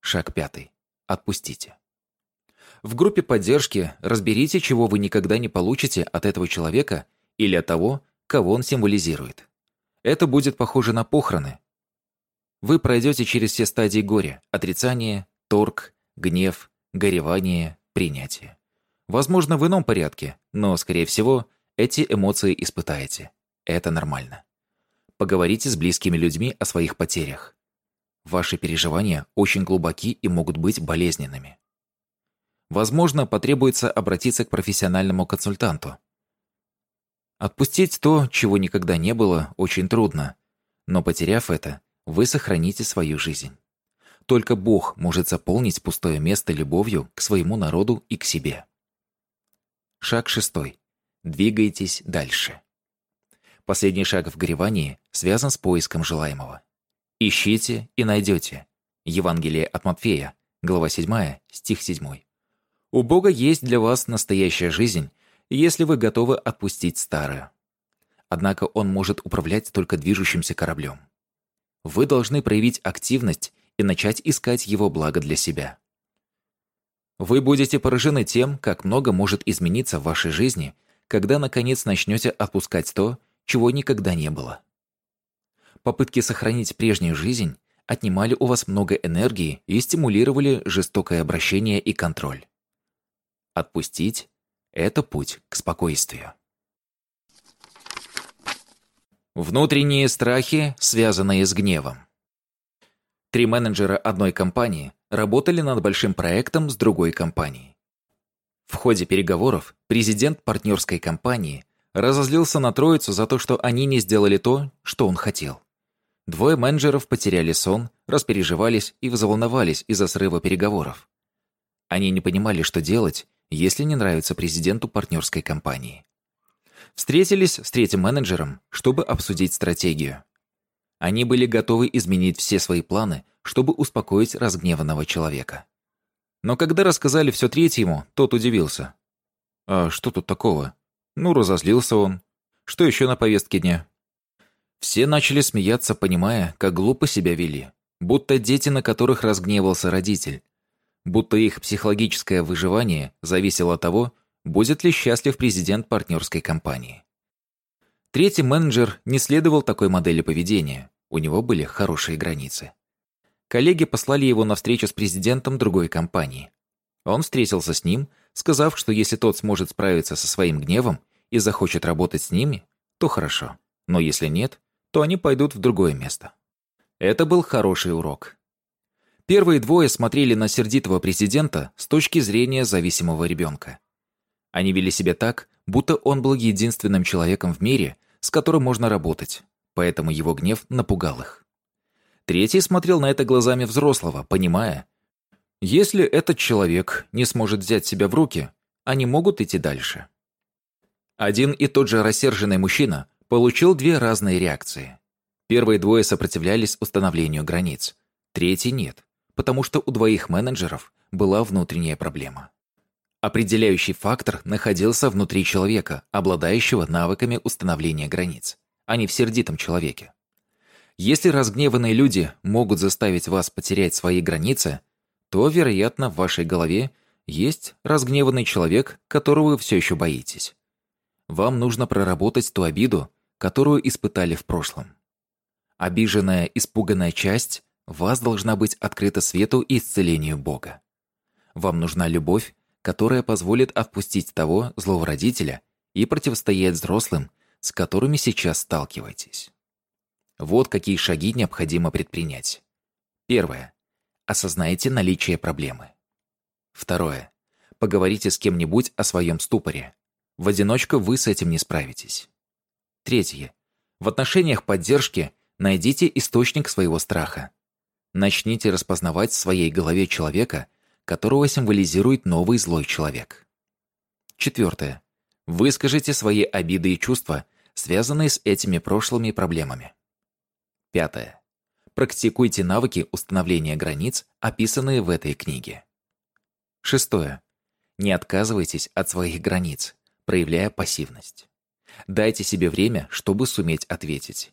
Шаг пятый. Отпустите. В группе поддержки разберите, чего вы никогда не получите от этого человека или от того, кого он символизирует. Это будет похоже на похороны. Вы пройдете через все стадии горя – отрицание, торг, гнев, горевание, принятие. Возможно, в ином порядке, но, скорее всего, эти эмоции испытаете. Это нормально. Поговорите с близкими людьми о своих потерях. Ваши переживания очень глубоки и могут быть болезненными. Возможно, потребуется обратиться к профессиональному консультанту. Отпустить то, чего никогда не было, очень трудно, но потеряв это, вы сохраните свою жизнь. Только Бог может заполнить пустое место любовью к своему народу и к себе. Шаг шестой. Двигайтесь дальше. Последний шаг в горевании связан с поиском желаемого. Ищите и найдете. Евангелие от Матфея, глава 7, стих 7. У Бога есть для вас настоящая жизнь, если вы готовы отпустить старую. Однако Он может управлять только движущимся кораблем. Вы должны проявить активность и начать искать Его благо для себя. Вы будете поражены тем, как много может измениться в вашей жизни, когда наконец начнете отпускать то, чего никогда не было. Попытки сохранить прежнюю жизнь отнимали у вас много энергии и стимулировали жестокое обращение и контроль. Отпустить – это путь к спокойствию. Внутренние страхи, связанные с гневом. Три менеджера одной компании работали над большим проектом с другой компанией. В ходе переговоров президент партнерской компании разозлился на троицу за то, что они не сделали то, что он хотел. Двое менеджеров потеряли сон, распереживались и взволновались из-за срыва переговоров. Они не понимали, что делать, если не нравится президенту партнерской компании. Встретились с третьим менеджером, чтобы обсудить стратегию. Они были готовы изменить все свои планы, чтобы успокоить разгневанного человека. Но когда рассказали все третьему, тот удивился. «А что тут такого? Ну, разозлился он. Что еще на повестке дня?» Все начали смеяться, понимая, как глупо себя вели. Будто дети, на которых разгневался родитель. Будто их психологическое выживание зависело от того, будет ли счастлив президент партнерской компании. Третий менеджер не следовал такой модели поведения. У него были хорошие границы. Коллеги послали его на встречу с президентом другой компании. Он встретился с ним, сказав, что если тот сможет справиться со своим гневом и захочет работать с ними, то хорошо. Но если нет, то они пойдут в другое место. Это был хороший урок. Первые двое смотрели на сердитого президента с точки зрения зависимого ребенка. Они вели себя так, будто он был единственным человеком в мире, с которым можно работать, поэтому его гнев напугал их. Третий смотрел на это глазами взрослого, понимая, если этот человек не сможет взять себя в руки, они могут идти дальше. Один и тот же рассерженный мужчина получил две разные реакции. Первые двое сопротивлялись установлению границ, третий нет, потому что у двоих менеджеров была внутренняя проблема. Определяющий фактор находился внутри человека, обладающего навыками установления границ, а не в сердитом человеке. Если разгневанные люди могут заставить вас потерять свои границы, то, вероятно, в вашей голове есть разгневанный человек, которого вы все еще боитесь. Вам нужно проработать ту обиду, которую испытали в прошлом. Обиженная, испуганная часть вас должна быть открыта свету и исцелению Бога. Вам нужна любовь, которая позволит отпустить того злого родителя и противостоять взрослым, с которыми сейчас сталкиваетесь. Вот какие шаги необходимо предпринять. Первое. Осознайте наличие проблемы. Второе. Поговорите с кем-нибудь о своем ступоре. В одиночку вы с этим не справитесь. Третье. В отношениях поддержки найдите источник своего страха. Начните распознавать в своей голове человека, которого символизирует новый злой человек. Четвертое. Выскажите свои обиды и чувства, связанные с этими прошлыми проблемами. Пятое. Практикуйте навыки установления границ, описанные в этой книге. Шестое. Не отказывайтесь от своих границ, проявляя пассивность. Дайте себе время, чтобы суметь ответить.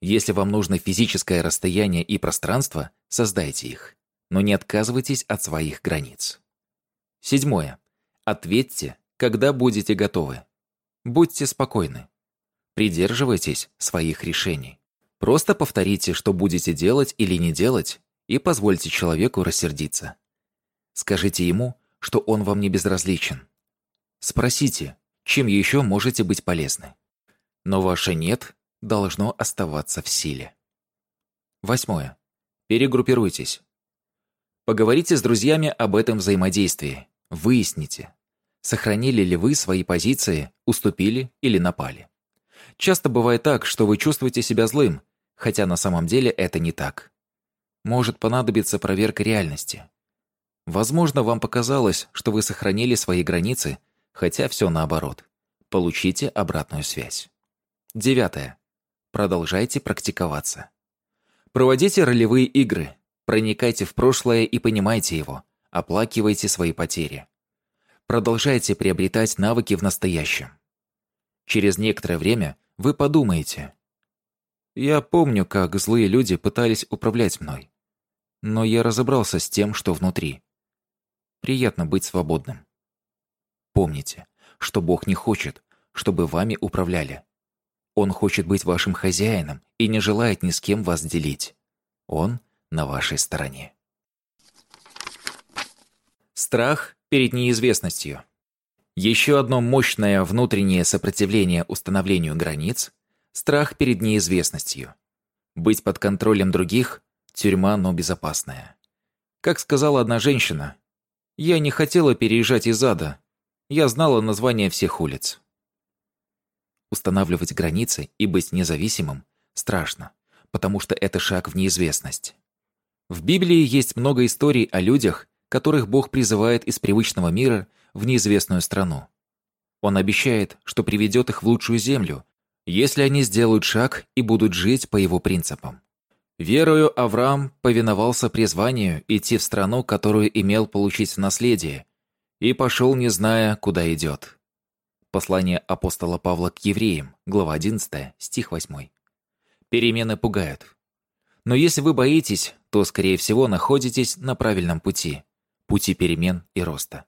Если вам нужно физическое расстояние и пространство, создайте их. Но не отказывайтесь от своих границ. Седьмое. Ответьте, когда будете готовы. Будьте спокойны. Придерживайтесь своих решений. Просто повторите, что будете делать или не делать, и позвольте человеку рассердиться. Скажите ему, что он вам не безразличен. Спросите, чем еще можете быть полезны. Но ваше «нет» должно оставаться в силе. Восьмое. Перегруппируйтесь. Поговорите с друзьями об этом взаимодействии. Выясните, сохранили ли вы свои позиции, уступили или напали. Часто бывает так, что вы чувствуете себя злым, хотя на самом деле это не так. Может понадобиться проверка реальности. Возможно, вам показалось, что вы сохранили свои границы хотя все наоборот. Получите обратную связь. Девятое. Продолжайте практиковаться. Проводите ролевые игры, проникайте в прошлое и понимайте его, оплакивайте свои потери. Продолжайте приобретать навыки в настоящем. Через некоторое время вы подумаете. Я помню, как злые люди пытались управлять мной. Но я разобрался с тем, что внутри. Приятно быть свободным. Помните, что Бог не хочет, чтобы вами управляли. Он хочет быть вашим хозяином и не желает ни с кем вас делить. Он на вашей стороне. Страх перед неизвестностью. Еще одно мощное внутреннее сопротивление установлению границ – страх перед неизвестностью. Быть под контролем других – тюрьма, но безопасная. Как сказала одна женщина, «Я не хотела переезжать из ада. Я знала название всех улиц». Устанавливать границы и быть независимым страшно, потому что это шаг в неизвестность. В Библии есть много историй о людях, которых Бог призывает из привычного мира в неизвестную страну. Он обещает, что приведет их в лучшую землю, если они сделают шаг и будут жить по его принципам. Верою Авраам повиновался призванию идти в страну, которую имел получить наследие, и пошел, не зная, куда идет. Послание апостола Павла к евреям, глава 11, стих 8. Перемены пугают. Но если вы боитесь, то, скорее всего, находитесь на правильном пути. Пути перемен и роста.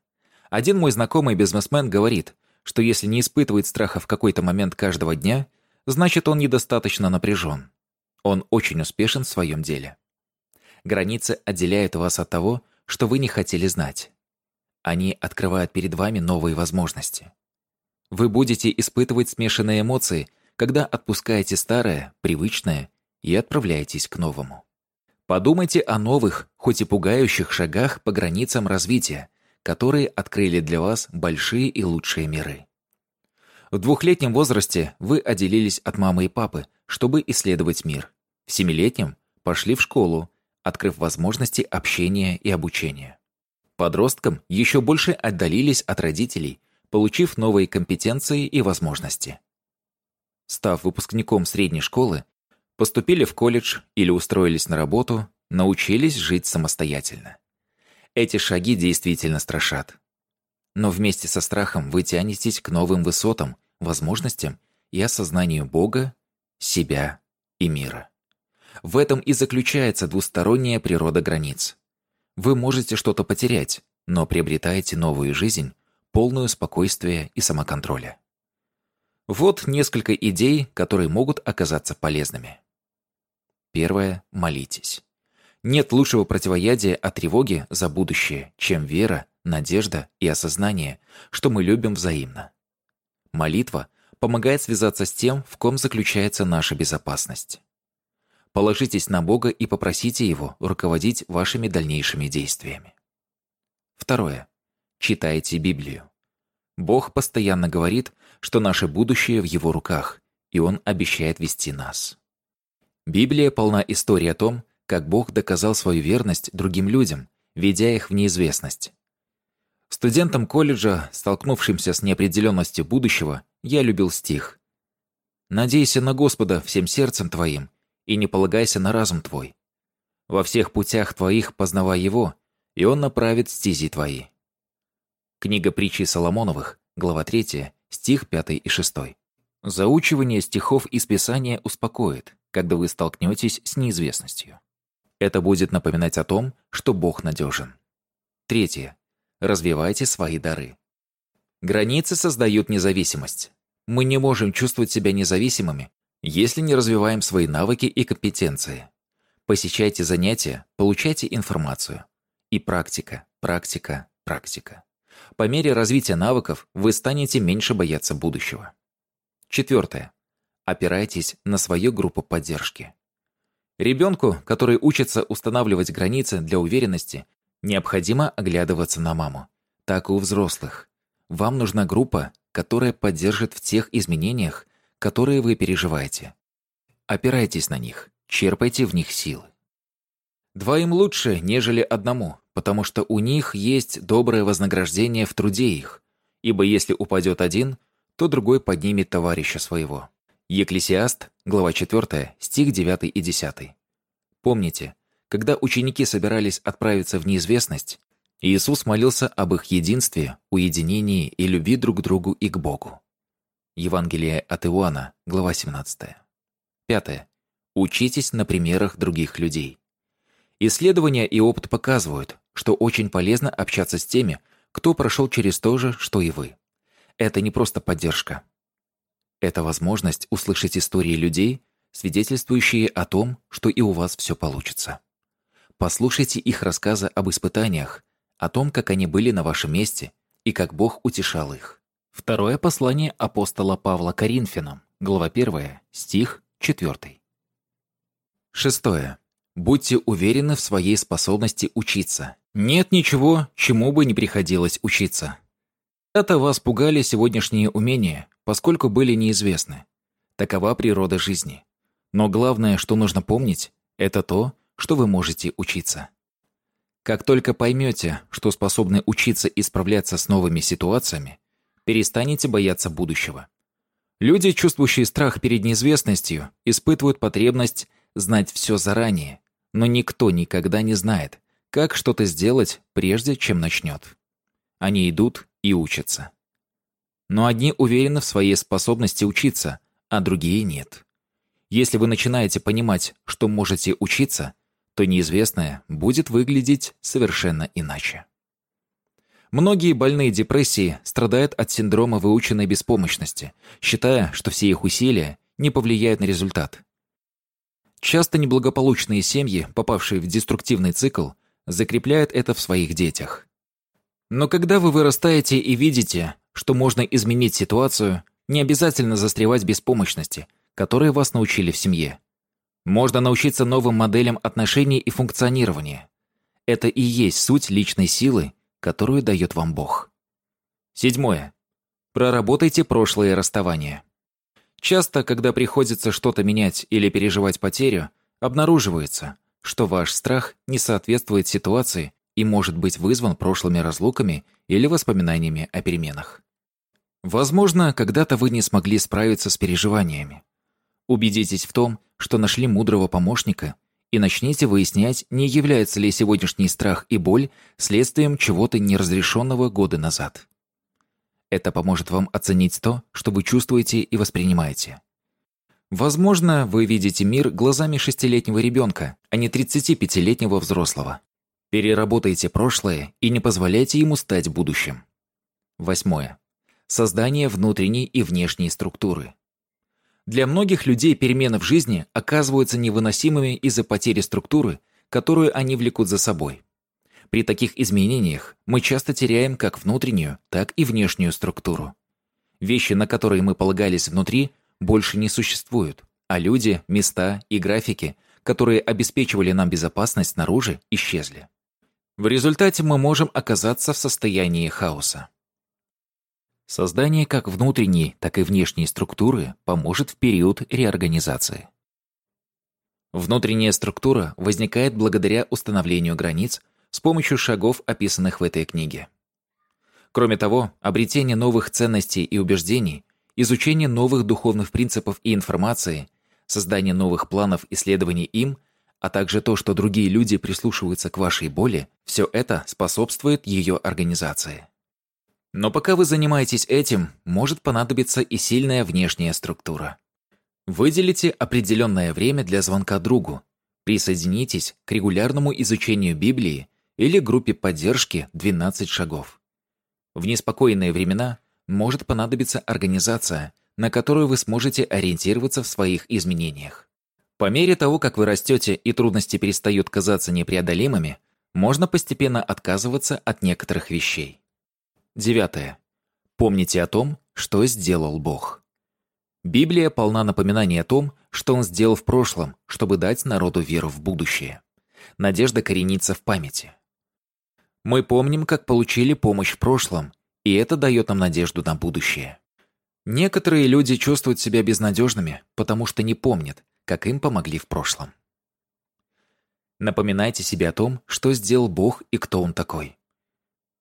Один мой знакомый бизнесмен говорит, что если не испытывает страха в какой-то момент каждого дня, значит он недостаточно напряжен. Он очень успешен в своем деле. Границы отделяют вас от того, что вы не хотели знать. Они открывают перед вами новые возможности. Вы будете испытывать смешанные эмоции, когда отпускаете старое, привычное и отправляетесь к новому. Подумайте о новых, хоть и пугающих шагах по границам развития, которые открыли для вас большие и лучшие миры. В двухлетнем возрасте вы отделились от мамы и папы, чтобы исследовать мир. В семилетнем пошли в школу, открыв возможности общения и обучения. Подросткам еще больше отдалились от родителей, получив новые компетенции и возможности. Став выпускником средней школы, поступили в колледж или устроились на работу, научились жить самостоятельно. Эти шаги действительно страшат. Но вместе со страхом вы тянетесь к новым высотам, возможностям и осознанию Бога, себя и мира. В этом и заключается двусторонняя природа границ. Вы можете что-то потерять, но приобретаете новую жизнь, полную спокойствия и самоконтроля. Вот несколько идей, которые могут оказаться полезными. Первое – молитесь. Нет лучшего противоядия от тревоги за будущее, чем вера, надежда и осознание, что мы любим взаимно. Молитва помогает связаться с тем, в ком заключается наша безопасность. Положитесь на Бога и попросите Его руководить вашими дальнейшими действиями. Второе. Читайте Библию. Бог постоянно говорит, что наше будущее в Его руках, и Он обещает вести нас. Библия полна историй о том, как Бог доказал свою верность другим людям, ведя их в неизвестность. Студентам колледжа, столкнувшимся с неопределенностью будущего, я любил стих. «Надейся на Господа всем сердцем твоим и не полагайся на разум твой. Во всех путях твоих познавай Его, и Он направит стези твои». Книга притчи Соломоновых, глава 3, стих 5 и 6. Заучивание стихов из Писания успокоит, когда вы столкнетесь с неизвестностью. Это будет напоминать о том, что Бог надежен. Третье. Развивайте свои дары. Границы создают независимость. Мы не можем чувствовать себя независимыми, если не развиваем свои навыки и компетенции. Посещайте занятия, получайте информацию. И практика, практика, практика. По мере развития навыков вы станете меньше бояться будущего. Четвертое. Опирайтесь на свою группу поддержки. Ребенку, который учится устанавливать границы для уверенности, необходимо оглядываться на маму. Так и у взрослых. Вам нужна группа, которая поддержит в тех изменениях, которые вы переживаете. Опирайтесь на них, черпайте в них силы. Двоим лучше, нежели одному, потому что у них есть доброе вознаграждение в труде их, ибо если упадет один, то другой поднимет товарища своего. Екклесиаст, глава 4, стих 9 и 10. Помните, когда ученики собирались отправиться в неизвестность, Иисус молился об их единстве, уединении и любви друг к другу и к Богу. Евангелие от Иоанна, глава 17. Пятое. Учитесь на примерах других людей. Исследования и опыт показывают, что очень полезно общаться с теми, кто прошел через то же, что и вы. Это не просто поддержка. Это возможность услышать истории людей, свидетельствующие о том, что и у вас все получится. Послушайте их рассказы об испытаниях, о том, как они были на вашем месте и как Бог утешал их. Второе послание апостола Павла Коринфянам, глава 1, стих 4. Шестое. Будьте уверены в своей способности учиться. Нет ничего, чему бы не приходилось учиться. Это вас пугали сегодняшние умения, поскольку были неизвестны. Такова природа жизни. Но главное, что нужно помнить, это то, что вы можете учиться. Как только поймете, что способны учиться и справляться с новыми ситуациями, перестанете бояться будущего. Люди, чувствующие страх перед неизвестностью, испытывают потребность знать все заранее, но никто никогда не знает, как что-то сделать, прежде чем начнет. Они идут и учатся. Но одни уверены в своей способности учиться, а другие нет. Если вы начинаете понимать, что можете учиться, то неизвестное будет выглядеть совершенно иначе. Многие больные депрессии страдают от синдрома выученной беспомощности, считая, что все их усилия не повлияют на результат. Часто неблагополучные семьи, попавшие в деструктивный цикл, закрепляют это в своих детях. Но когда вы вырастаете и видите, что можно изменить ситуацию, не обязательно застревать беспомощности, которые вас научили в семье. Можно научиться новым моделям отношений и функционирования. Это и есть суть личной силы, которую дает вам Бог. Седьмое. Проработайте прошлые расставания. Часто, когда приходится что-то менять или переживать потерю, обнаруживается, что ваш страх не соответствует ситуации и может быть вызван прошлыми разлуками или воспоминаниями о переменах. Возможно, когда-то вы не смогли справиться с переживаниями. Убедитесь в том, что нашли мудрого помощника и начните выяснять, не является ли сегодняшний страх и боль следствием чего-то неразрешенного годы назад. Это поможет вам оценить то, что вы чувствуете и воспринимаете. Возможно, вы видите мир глазами шестилетнего ребенка, а не 35-летнего взрослого. Переработайте прошлое и не позволяйте ему стать будущим. Восьмое. Создание внутренней и внешней структуры. Для многих людей перемены в жизни оказываются невыносимыми из-за потери структуры, которую они влекут за собой. При таких изменениях мы часто теряем как внутреннюю, так и внешнюю структуру. Вещи, на которые мы полагались внутри, больше не существуют, а люди, места и графики, которые обеспечивали нам безопасность снаружи, исчезли. В результате мы можем оказаться в состоянии хаоса. Создание как внутренней, так и внешней структуры поможет в период реорганизации. Внутренняя структура возникает благодаря установлению границ с помощью шагов, описанных в этой книге. Кроме того, обретение новых ценностей и убеждений, изучение новых духовных принципов и информации, создание новых планов исследований им, а также то, что другие люди прислушиваются к вашей боли, все это способствует ее организации. Но пока вы занимаетесь этим, может понадобиться и сильная внешняя структура. Выделите определенное время для звонка другу, присоединитесь к регулярному изучению Библии или группе поддержки «12 шагов». В неспокойные времена может понадобиться организация, на которую вы сможете ориентироваться в своих изменениях. По мере того, как вы растете и трудности перестают казаться непреодолимыми, можно постепенно отказываться от некоторых вещей. Девятое. Помните о том, что сделал Бог. Библия полна напоминаний о том, что Он сделал в прошлом, чтобы дать народу веру в будущее. Надежда коренится в памяти. Мы помним, как получили помощь в прошлом, и это дает нам надежду на будущее. Некоторые люди чувствуют себя безнадежными, потому что не помнят, как им помогли в прошлом. Напоминайте себе о том, что сделал Бог и кто Он такой.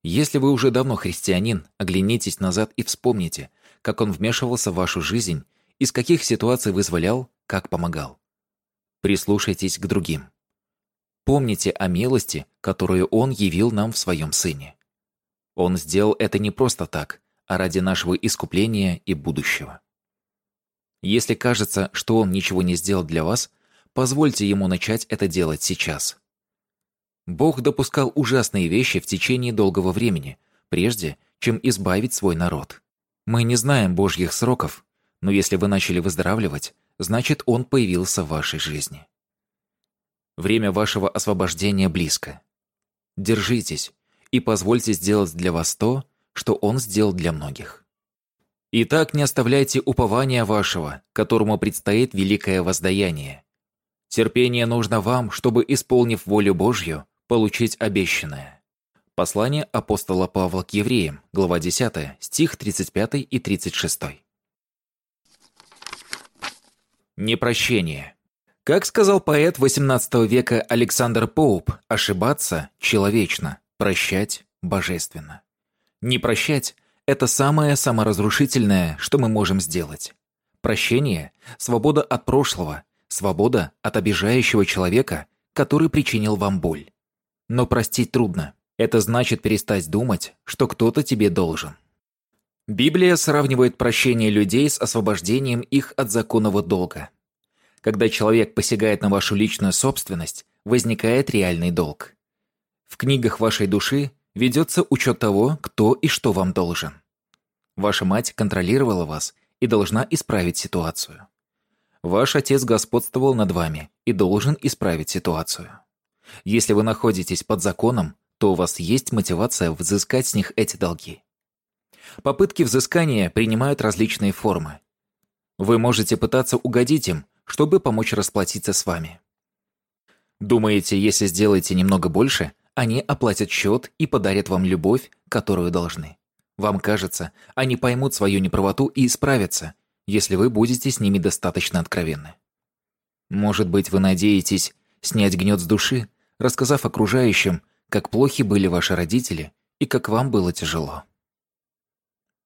Если вы уже давно христианин, оглянитесь назад и вспомните, как он вмешивался в вашу жизнь, из каких ситуаций вызволял, как помогал. Прислушайтесь к другим. Помните о милости, которую Он явил нам в Своем Сыне. Он сделал это не просто так, а ради нашего искупления и будущего. Если кажется, что Он ничего не сделал для вас, позвольте Ему начать это делать сейчас. Бог допускал ужасные вещи в течение долгого времени, прежде чем избавить свой народ. Мы не знаем Божьих сроков, Но если вы начали выздоравливать, значит Он появился в вашей жизни. Время вашего освобождения близко. Держитесь и позвольте сделать для вас то, что Он сделал для многих. Итак, не оставляйте упования вашего, которому предстоит великое воздаяние. Терпение нужно вам, чтобы, исполнив волю Божью, получить обещанное. Послание апостола Павла к евреям, глава 10, стих 35 и 36. Непрощение. Как сказал поэт XVIII века Александр Поуп, ошибаться человечно, прощать божественно. Не прощать – это самое саморазрушительное, что мы можем сделать. Прощение – свобода от прошлого, свобода от обижающего человека, который причинил вам боль. Но простить трудно. Это значит перестать думать, что кто-то тебе должен. Библия сравнивает прощение людей с освобождением их от законного долга. Когда человек посягает на вашу личную собственность, возникает реальный долг. В книгах вашей души ведется учет того, кто и что вам должен. Ваша мать контролировала вас и должна исправить ситуацию. Ваш отец господствовал над вами и должен исправить ситуацию. Если вы находитесь под законом, то у вас есть мотивация взыскать с них эти долги. Попытки взыскания принимают различные формы. Вы можете пытаться угодить им, чтобы помочь расплатиться с вами. Думаете, если сделаете немного больше, они оплатят счет и подарят вам любовь, которую должны. Вам кажется, они поймут свою неправоту и исправятся, если вы будете с ними достаточно откровенны. Может быть, вы надеетесь снять гнет с души, рассказав окружающим, как плохи были ваши родители и как вам было тяжело.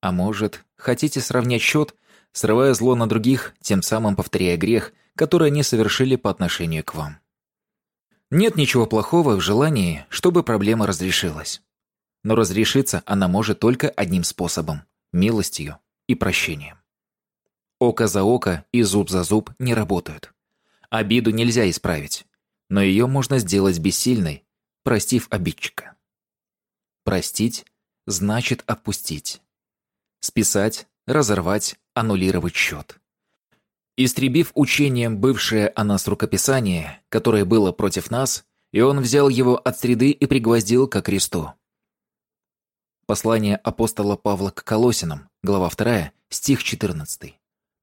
А может, хотите сравнять счет, срывая зло на других, тем самым повторяя грех, который они совершили по отношению к вам. Нет ничего плохого в желании, чтобы проблема разрешилась. Но разрешиться она может только одним способом – милостью и прощением. Око за око и зуб за зуб не работают. Обиду нельзя исправить, но ее можно сделать бессильной, простив обидчика. Простить значит отпустить. Списать, разорвать, аннулировать счет. Истребив учением бывшее о нас рукописание, которое было против нас, и он взял его от среды и пригвоздил ко кресту. Послание апостола Павла к Колосинам, глава 2, стих 14.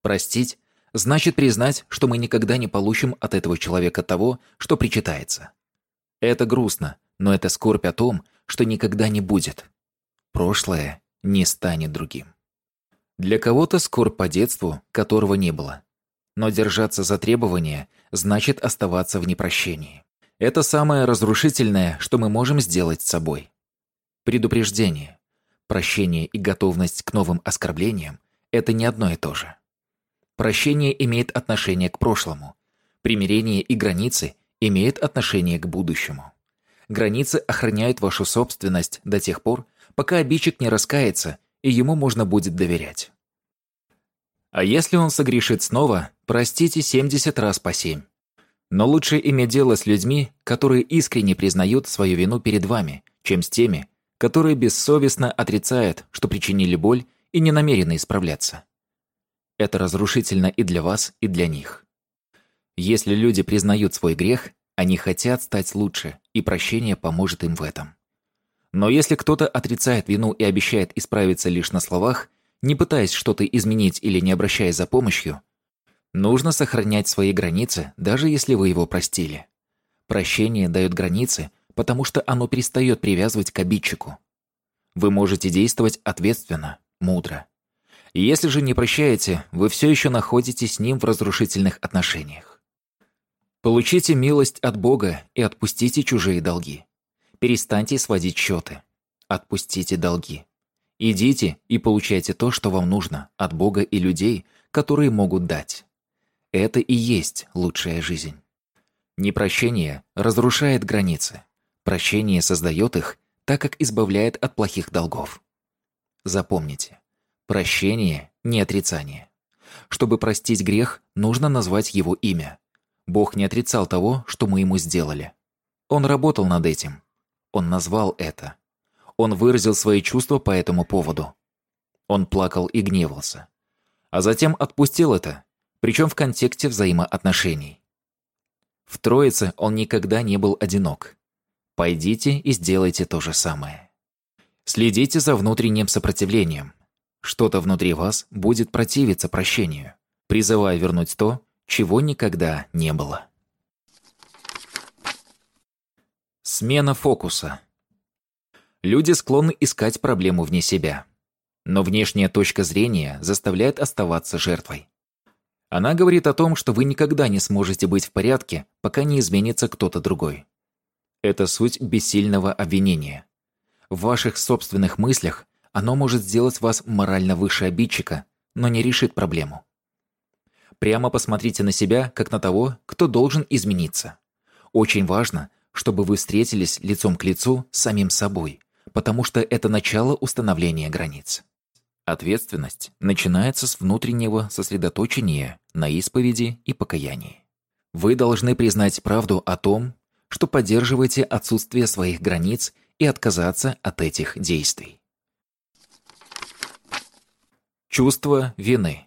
Простить значит признать, что мы никогда не получим от этого человека того, что причитается. Это грустно, но это скорбь о том, что никогда не будет. Прошлое не станет другим. Для кого-то скорбь по детству, которого не было. Но держаться за требования значит оставаться в непрощении. Это самое разрушительное, что мы можем сделать с собой. Предупреждение, прощение и готовность к новым оскорблениям – это не одно и то же. Прощение имеет отношение к прошлому. Примирение и границы имеют отношение к будущему. Границы охраняют вашу собственность до тех пор, пока обидчик не раскается, и ему можно будет доверять. А если он согрешит снова, простите 70 раз по 7. Но лучше иметь дело с людьми, которые искренне признают свою вину перед вами, чем с теми, которые бессовестно отрицают, что причинили боль и не намерены исправляться. Это разрушительно и для вас, и для них. Если люди признают свой грех, они хотят стать лучше, и прощение поможет им в этом. Но если кто-то отрицает вину и обещает исправиться лишь на словах, не пытаясь что-то изменить или не обращаясь за помощью, нужно сохранять свои границы, даже если вы его простили. Прощение дает границы, потому что оно перестает привязывать к обидчику. Вы можете действовать ответственно, мудро. Если же не прощаете, вы все еще находитесь с ним в разрушительных отношениях. Получите милость от Бога и отпустите чужие долги. Перестаньте сводить счеты. Отпустите долги. Идите и получайте то, что вам нужно от Бога и людей, которые могут дать. Это и есть лучшая жизнь. Непрощение разрушает границы. Прощение создает их, так как избавляет от плохих долгов. Запомните, прощение – не отрицание. Чтобы простить грех, нужно назвать его имя. Бог не отрицал того, что мы ему сделали. Он работал над этим. Он назвал это. Он выразил свои чувства по этому поводу. Он плакал и гневался. а затем отпустил это, причем в контексте взаимоотношений. В Троице он никогда не был одинок. Пойдите и сделайте то же самое. Следите за внутренним сопротивлением. Что-то внутри вас будет противиться прощению, призывая вернуть то, чего никогда не было. Смена фокуса. Люди склонны искать проблему вне себя. Но внешняя точка зрения заставляет оставаться жертвой. Она говорит о том, что вы никогда не сможете быть в порядке, пока не изменится кто-то другой. Это суть бессильного обвинения. В ваших собственных мыслях оно может сделать вас морально выше обидчика, но не решит проблему. Прямо посмотрите на себя, как на того, кто должен измениться. Очень важно, чтобы вы встретились лицом к лицу с самим собой, потому что это начало установления границ. Ответственность начинается с внутреннего сосредоточения на исповеди и покаянии. Вы должны признать правду о том, что поддерживаете отсутствие своих границ и отказаться от этих действий. Чувство вины.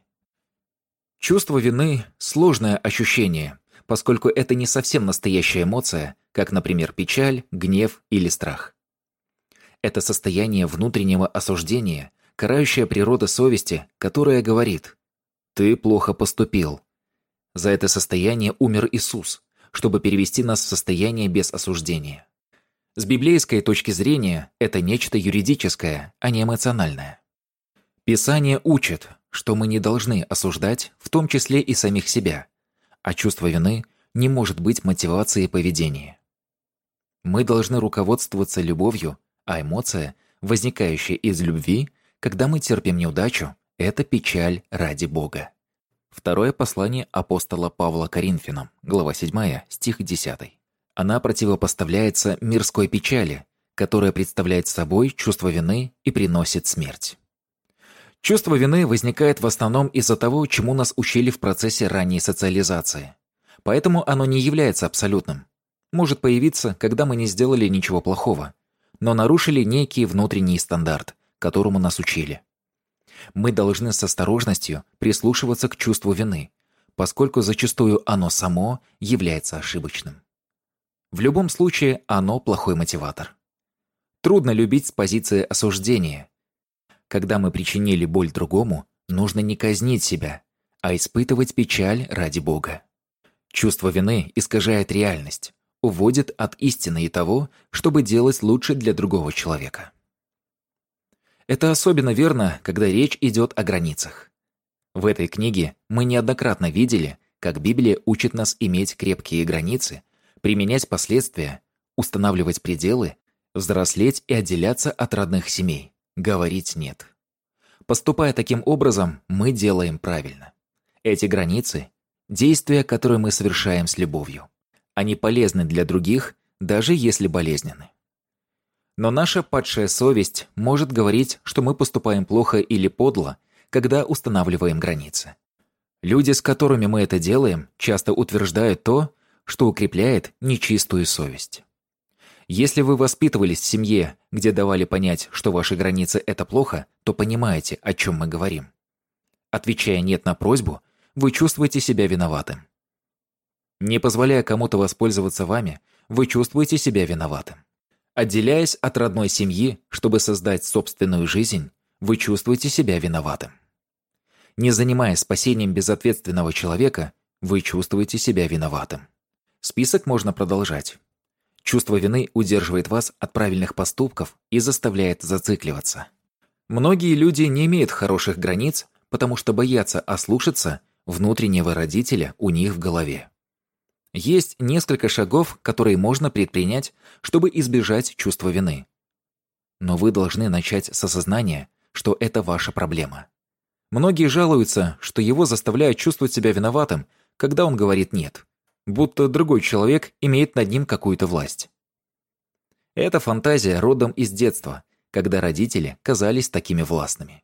Чувство вины – сложное ощущение, поскольку это не совсем настоящая эмоция, как, например, печаль, гнев или страх. Это состояние внутреннего осуждения – карающая природа совести, которая говорит «Ты плохо поступил». За это состояние умер Иисус, чтобы перевести нас в состояние без осуждения. С библейской точки зрения это нечто юридическое, а не эмоциональное. Писание учит, что мы не должны осуждать, в том числе и самих себя, а чувство вины не может быть мотивацией поведения. Мы должны руководствоваться любовью, а эмоция, возникающая из любви, когда мы терпим неудачу, это печаль ради Бога. Второе послание апостола Павла Коринфянам, глава 7, стих 10. Она противопоставляется мирской печали, которая представляет собой чувство вины и приносит смерть. Чувство вины возникает в основном из-за того, чему нас учили в процессе ранней социализации. Поэтому оно не является абсолютным. Может появиться, когда мы не сделали ничего плохого, но нарушили некий внутренний стандарт, которому нас учили. Мы должны с осторожностью прислушиваться к чувству вины, поскольку зачастую оно само является ошибочным. В любом случае, оно плохой мотиватор. Трудно любить с позиции осуждения. Когда мы причинили боль другому, нужно не казнить себя, а испытывать печаль ради Бога. Чувство вины искажает реальность, уводит от истины и того, чтобы делать лучше для другого человека. Это особенно верно, когда речь идет о границах. В этой книге мы неоднократно видели, как Библия учит нас иметь крепкие границы, применять последствия, устанавливать пределы, взрослеть и отделяться от родных семей, говорить «нет». Поступая таким образом, мы делаем правильно. Эти границы – действия, которые мы совершаем с любовью. Они полезны для других, даже если болезненны. Но наша падшая совесть может говорить, что мы поступаем плохо или подло, когда устанавливаем границы. Люди, с которыми мы это делаем, часто утверждают то, что укрепляет нечистую совесть. Если вы воспитывались в семье, где давали понять, что ваши границы – это плохо, то понимаете, о чем мы говорим. Отвечая «нет» на просьбу, вы чувствуете себя виноватым. Не позволяя кому-то воспользоваться вами, вы чувствуете себя виноватым. Отделяясь от родной семьи, чтобы создать собственную жизнь, вы чувствуете себя виноватым. Не занимаясь спасением безответственного человека, вы чувствуете себя виноватым. Список можно продолжать. Чувство вины удерживает вас от правильных поступков и заставляет зацикливаться. Многие люди не имеют хороших границ, потому что боятся ослушаться внутреннего родителя у них в голове. Есть несколько шагов, которые можно предпринять, чтобы избежать чувства вины. Но вы должны начать с осознания, что это ваша проблема. Многие жалуются, что его заставляют чувствовать себя виноватым, когда он говорит «нет», будто другой человек имеет над ним какую-то власть. Это фантазия родом из детства, когда родители казались такими властными.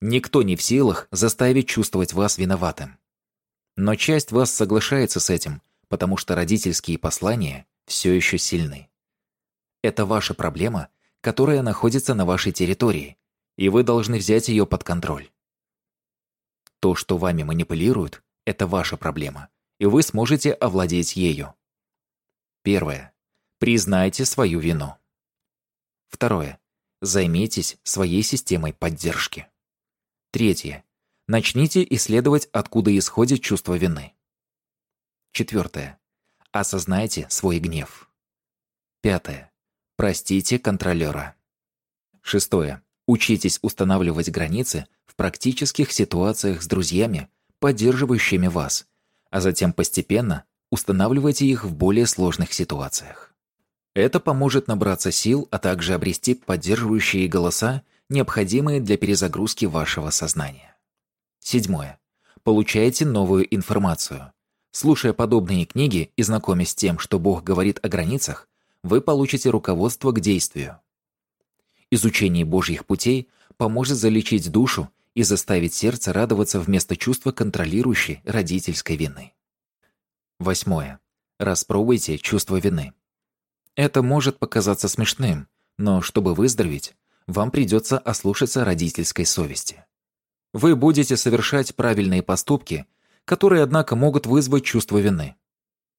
Никто не в силах заставить чувствовать вас виноватым. Но часть вас соглашается с этим, потому что родительские послания все еще сильны. Это ваша проблема, которая находится на вашей территории, и вы должны взять ее под контроль. То, что вами манипулируют, это ваша проблема, и вы сможете овладеть ею. Первое. Признайте свою вину. Второе. Займитесь своей системой поддержки. Третье. Начните исследовать, откуда исходит чувство вины. Четвертое. Осознайте свой гнев. Пятое. Простите контролера. Шестое. Учитесь устанавливать границы в практических ситуациях с друзьями, поддерживающими вас, а затем постепенно устанавливайте их в более сложных ситуациях. Это поможет набраться сил, а также обрести поддерживающие голоса, необходимые для перезагрузки вашего сознания. Седьмое. Получайте новую информацию. Слушая подобные книги и знакомясь с тем, что Бог говорит о границах, вы получите руководство к действию. Изучение Божьих путей поможет залечить душу и заставить сердце радоваться вместо чувства контролирующей родительской вины. Восьмое. Распробуйте чувство вины. Это может показаться смешным, но чтобы выздороветь, вам придется ослушаться родительской совести. Вы будете совершать правильные поступки, которые, однако, могут вызвать чувство вины.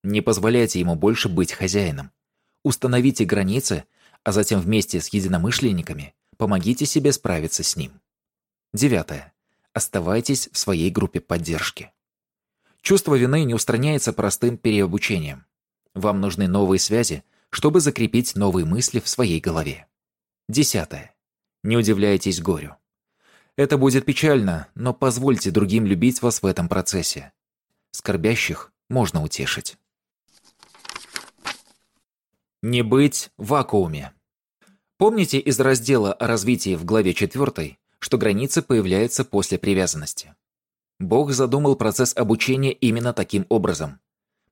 Не позволяйте ему больше быть хозяином. Установите границы, а затем вместе с единомышленниками помогите себе справиться с ним. Девятое. Оставайтесь в своей группе поддержки. Чувство вины не устраняется простым переобучением. Вам нужны новые связи, чтобы закрепить новые мысли в своей голове. Десятое. Не удивляйтесь горю. Это будет печально, но позвольте другим любить вас в этом процессе. Скорбящих можно утешить. Не быть в вакууме. Помните из раздела о развитии в главе 4, что границы появляются после привязанности? Бог задумал процесс обучения именно таким образом.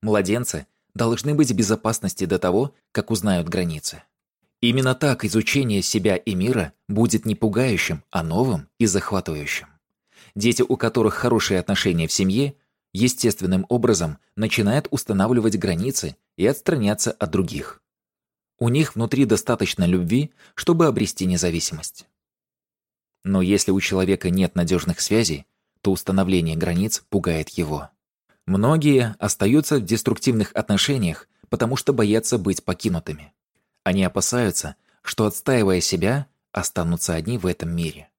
Младенцы должны быть в безопасности до того, как узнают границы. Именно так изучение себя и мира будет не пугающим, а новым и захватывающим. Дети, у которых хорошие отношения в семье, естественным образом начинают устанавливать границы и отстраняться от других. У них внутри достаточно любви, чтобы обрести независимость. Но если у человека нет надежных связей, то установление границ пугает его. Многие остаются в деструктивных отношениях, потому что боятся быть покинутыми. Они опасаются, что отстаивая себя, останутся одни в этом мире.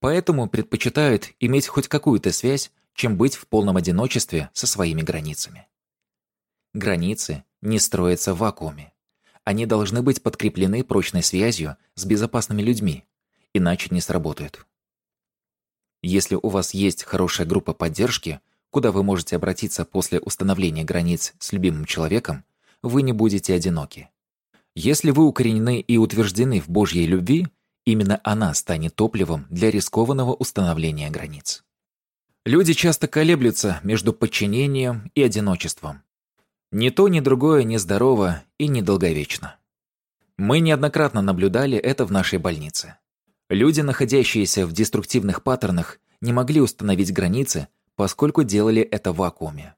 Поэтому предпочитают иметь хоть какую-то связь, чем быть в полном одиночестве со своими границами. Границы не строятся в вакууме. Они должны быть подкреплены прочной связью с безопасными людьми, иначе не сработают. Если у вас есть хорошая группа поддержки, куда вы можете обратиться после установления границ с любимым человеком, вы не будете одиноки. Если вы укоренены и утверждены в Божьей любви, именно она станет топливом для рискованного установления границ. Люди часто колеблются между подчинением и одиночеством. Ни то, ни другое не здорово и не долговечно. Мы неоднократно наблюдали это в нашей больнице. Люди, находящиеся в деструктивных паттернах, не могли установить границы, поскольку делали это в вакууме.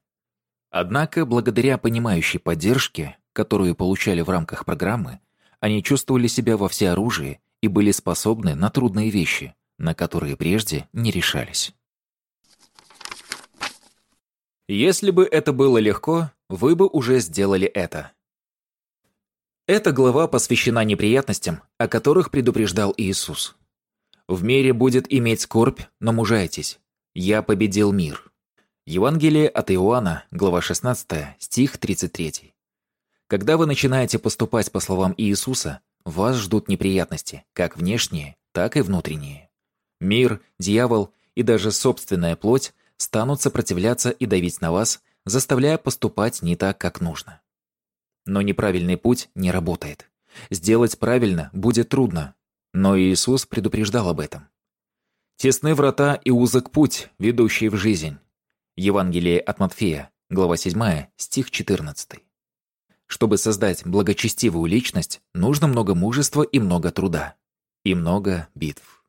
Однако, благодаря понимающей поддержке, которую получали в рамках программы, они чувствовали себя во всеоружии и были способны на трудные вещи, на которые прежде не решались. Если бы это было легко, вы бы уже сделали это. Эта глава посвящена неприятностям, о которых предупреждал Иисус. «В мире будет иметь скорбь, но мужайтесь, «Я победил мир». Евангелие от Иоанна, глава 16, стих 33. Когда вы начинаете поступать по словам Иисуса, вас ждут неприятности, как внешние, так и внутренние. Мир, дьявол и даже собственная плоть станут сопротивляться и давить на вас, заставляя поступать не так, как нужно. Но неправильный путь не работает. Сделать правильно будет трудно, но Иисус предупреждал об этом. Тесны врата и узок путь, ведущий в жизнь. Евангелие от Матфея, глава 7, стих 14. Чтобы создать благочестивую личность, нужно много мужества и много труда. И много битв.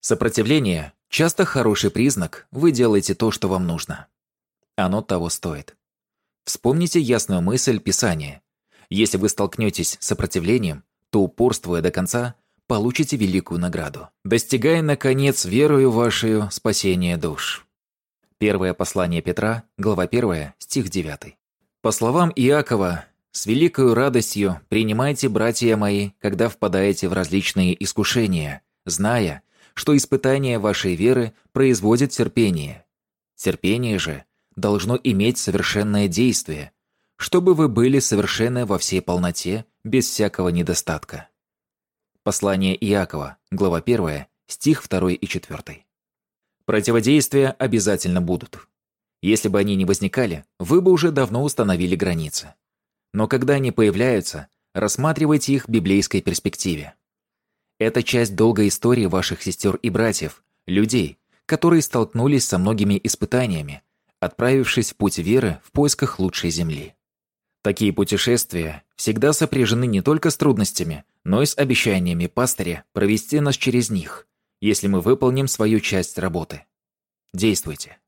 Сопротивление – часто хороший признак, вы делаете то, что вам нужно. Оно того стоит. Вспомните ясную мысль Писания. Если вы столкнетесь с сопротивлением, то, упорствуя до конца, получите великую награду, достигая, наконец, верою вашей спасения душ. Первое послание Петра, глава 1, стих 9. По словам Иакова, «С великою радостью принимайте, братья мои, когда впадаете в различные искушения, зная, что испытание вашей веры производит терпение. Терпение же должно иметь совершенное действие, чтобы вы были совершенны во всей полноте, без всякого недостатка». Послание Иакова, глава 1, стих 2 и 4. Противодействия обязательно будут. Если бы они не возникали, вы бы уже давно установили границы. Но когда они появляются, рассматривайте их в библейской перспективе. Это часть долгой истории ваших сестер и братьев, людей, которые столкнулись со многими испытаниями, отправившись в путь веры в поисках лучшей земли. Такие путешествия всегда сопряжены не только с трудностями, но и с обещаниями пастыря провести нас через них, если мы выполним свою часть работы. Действуйте.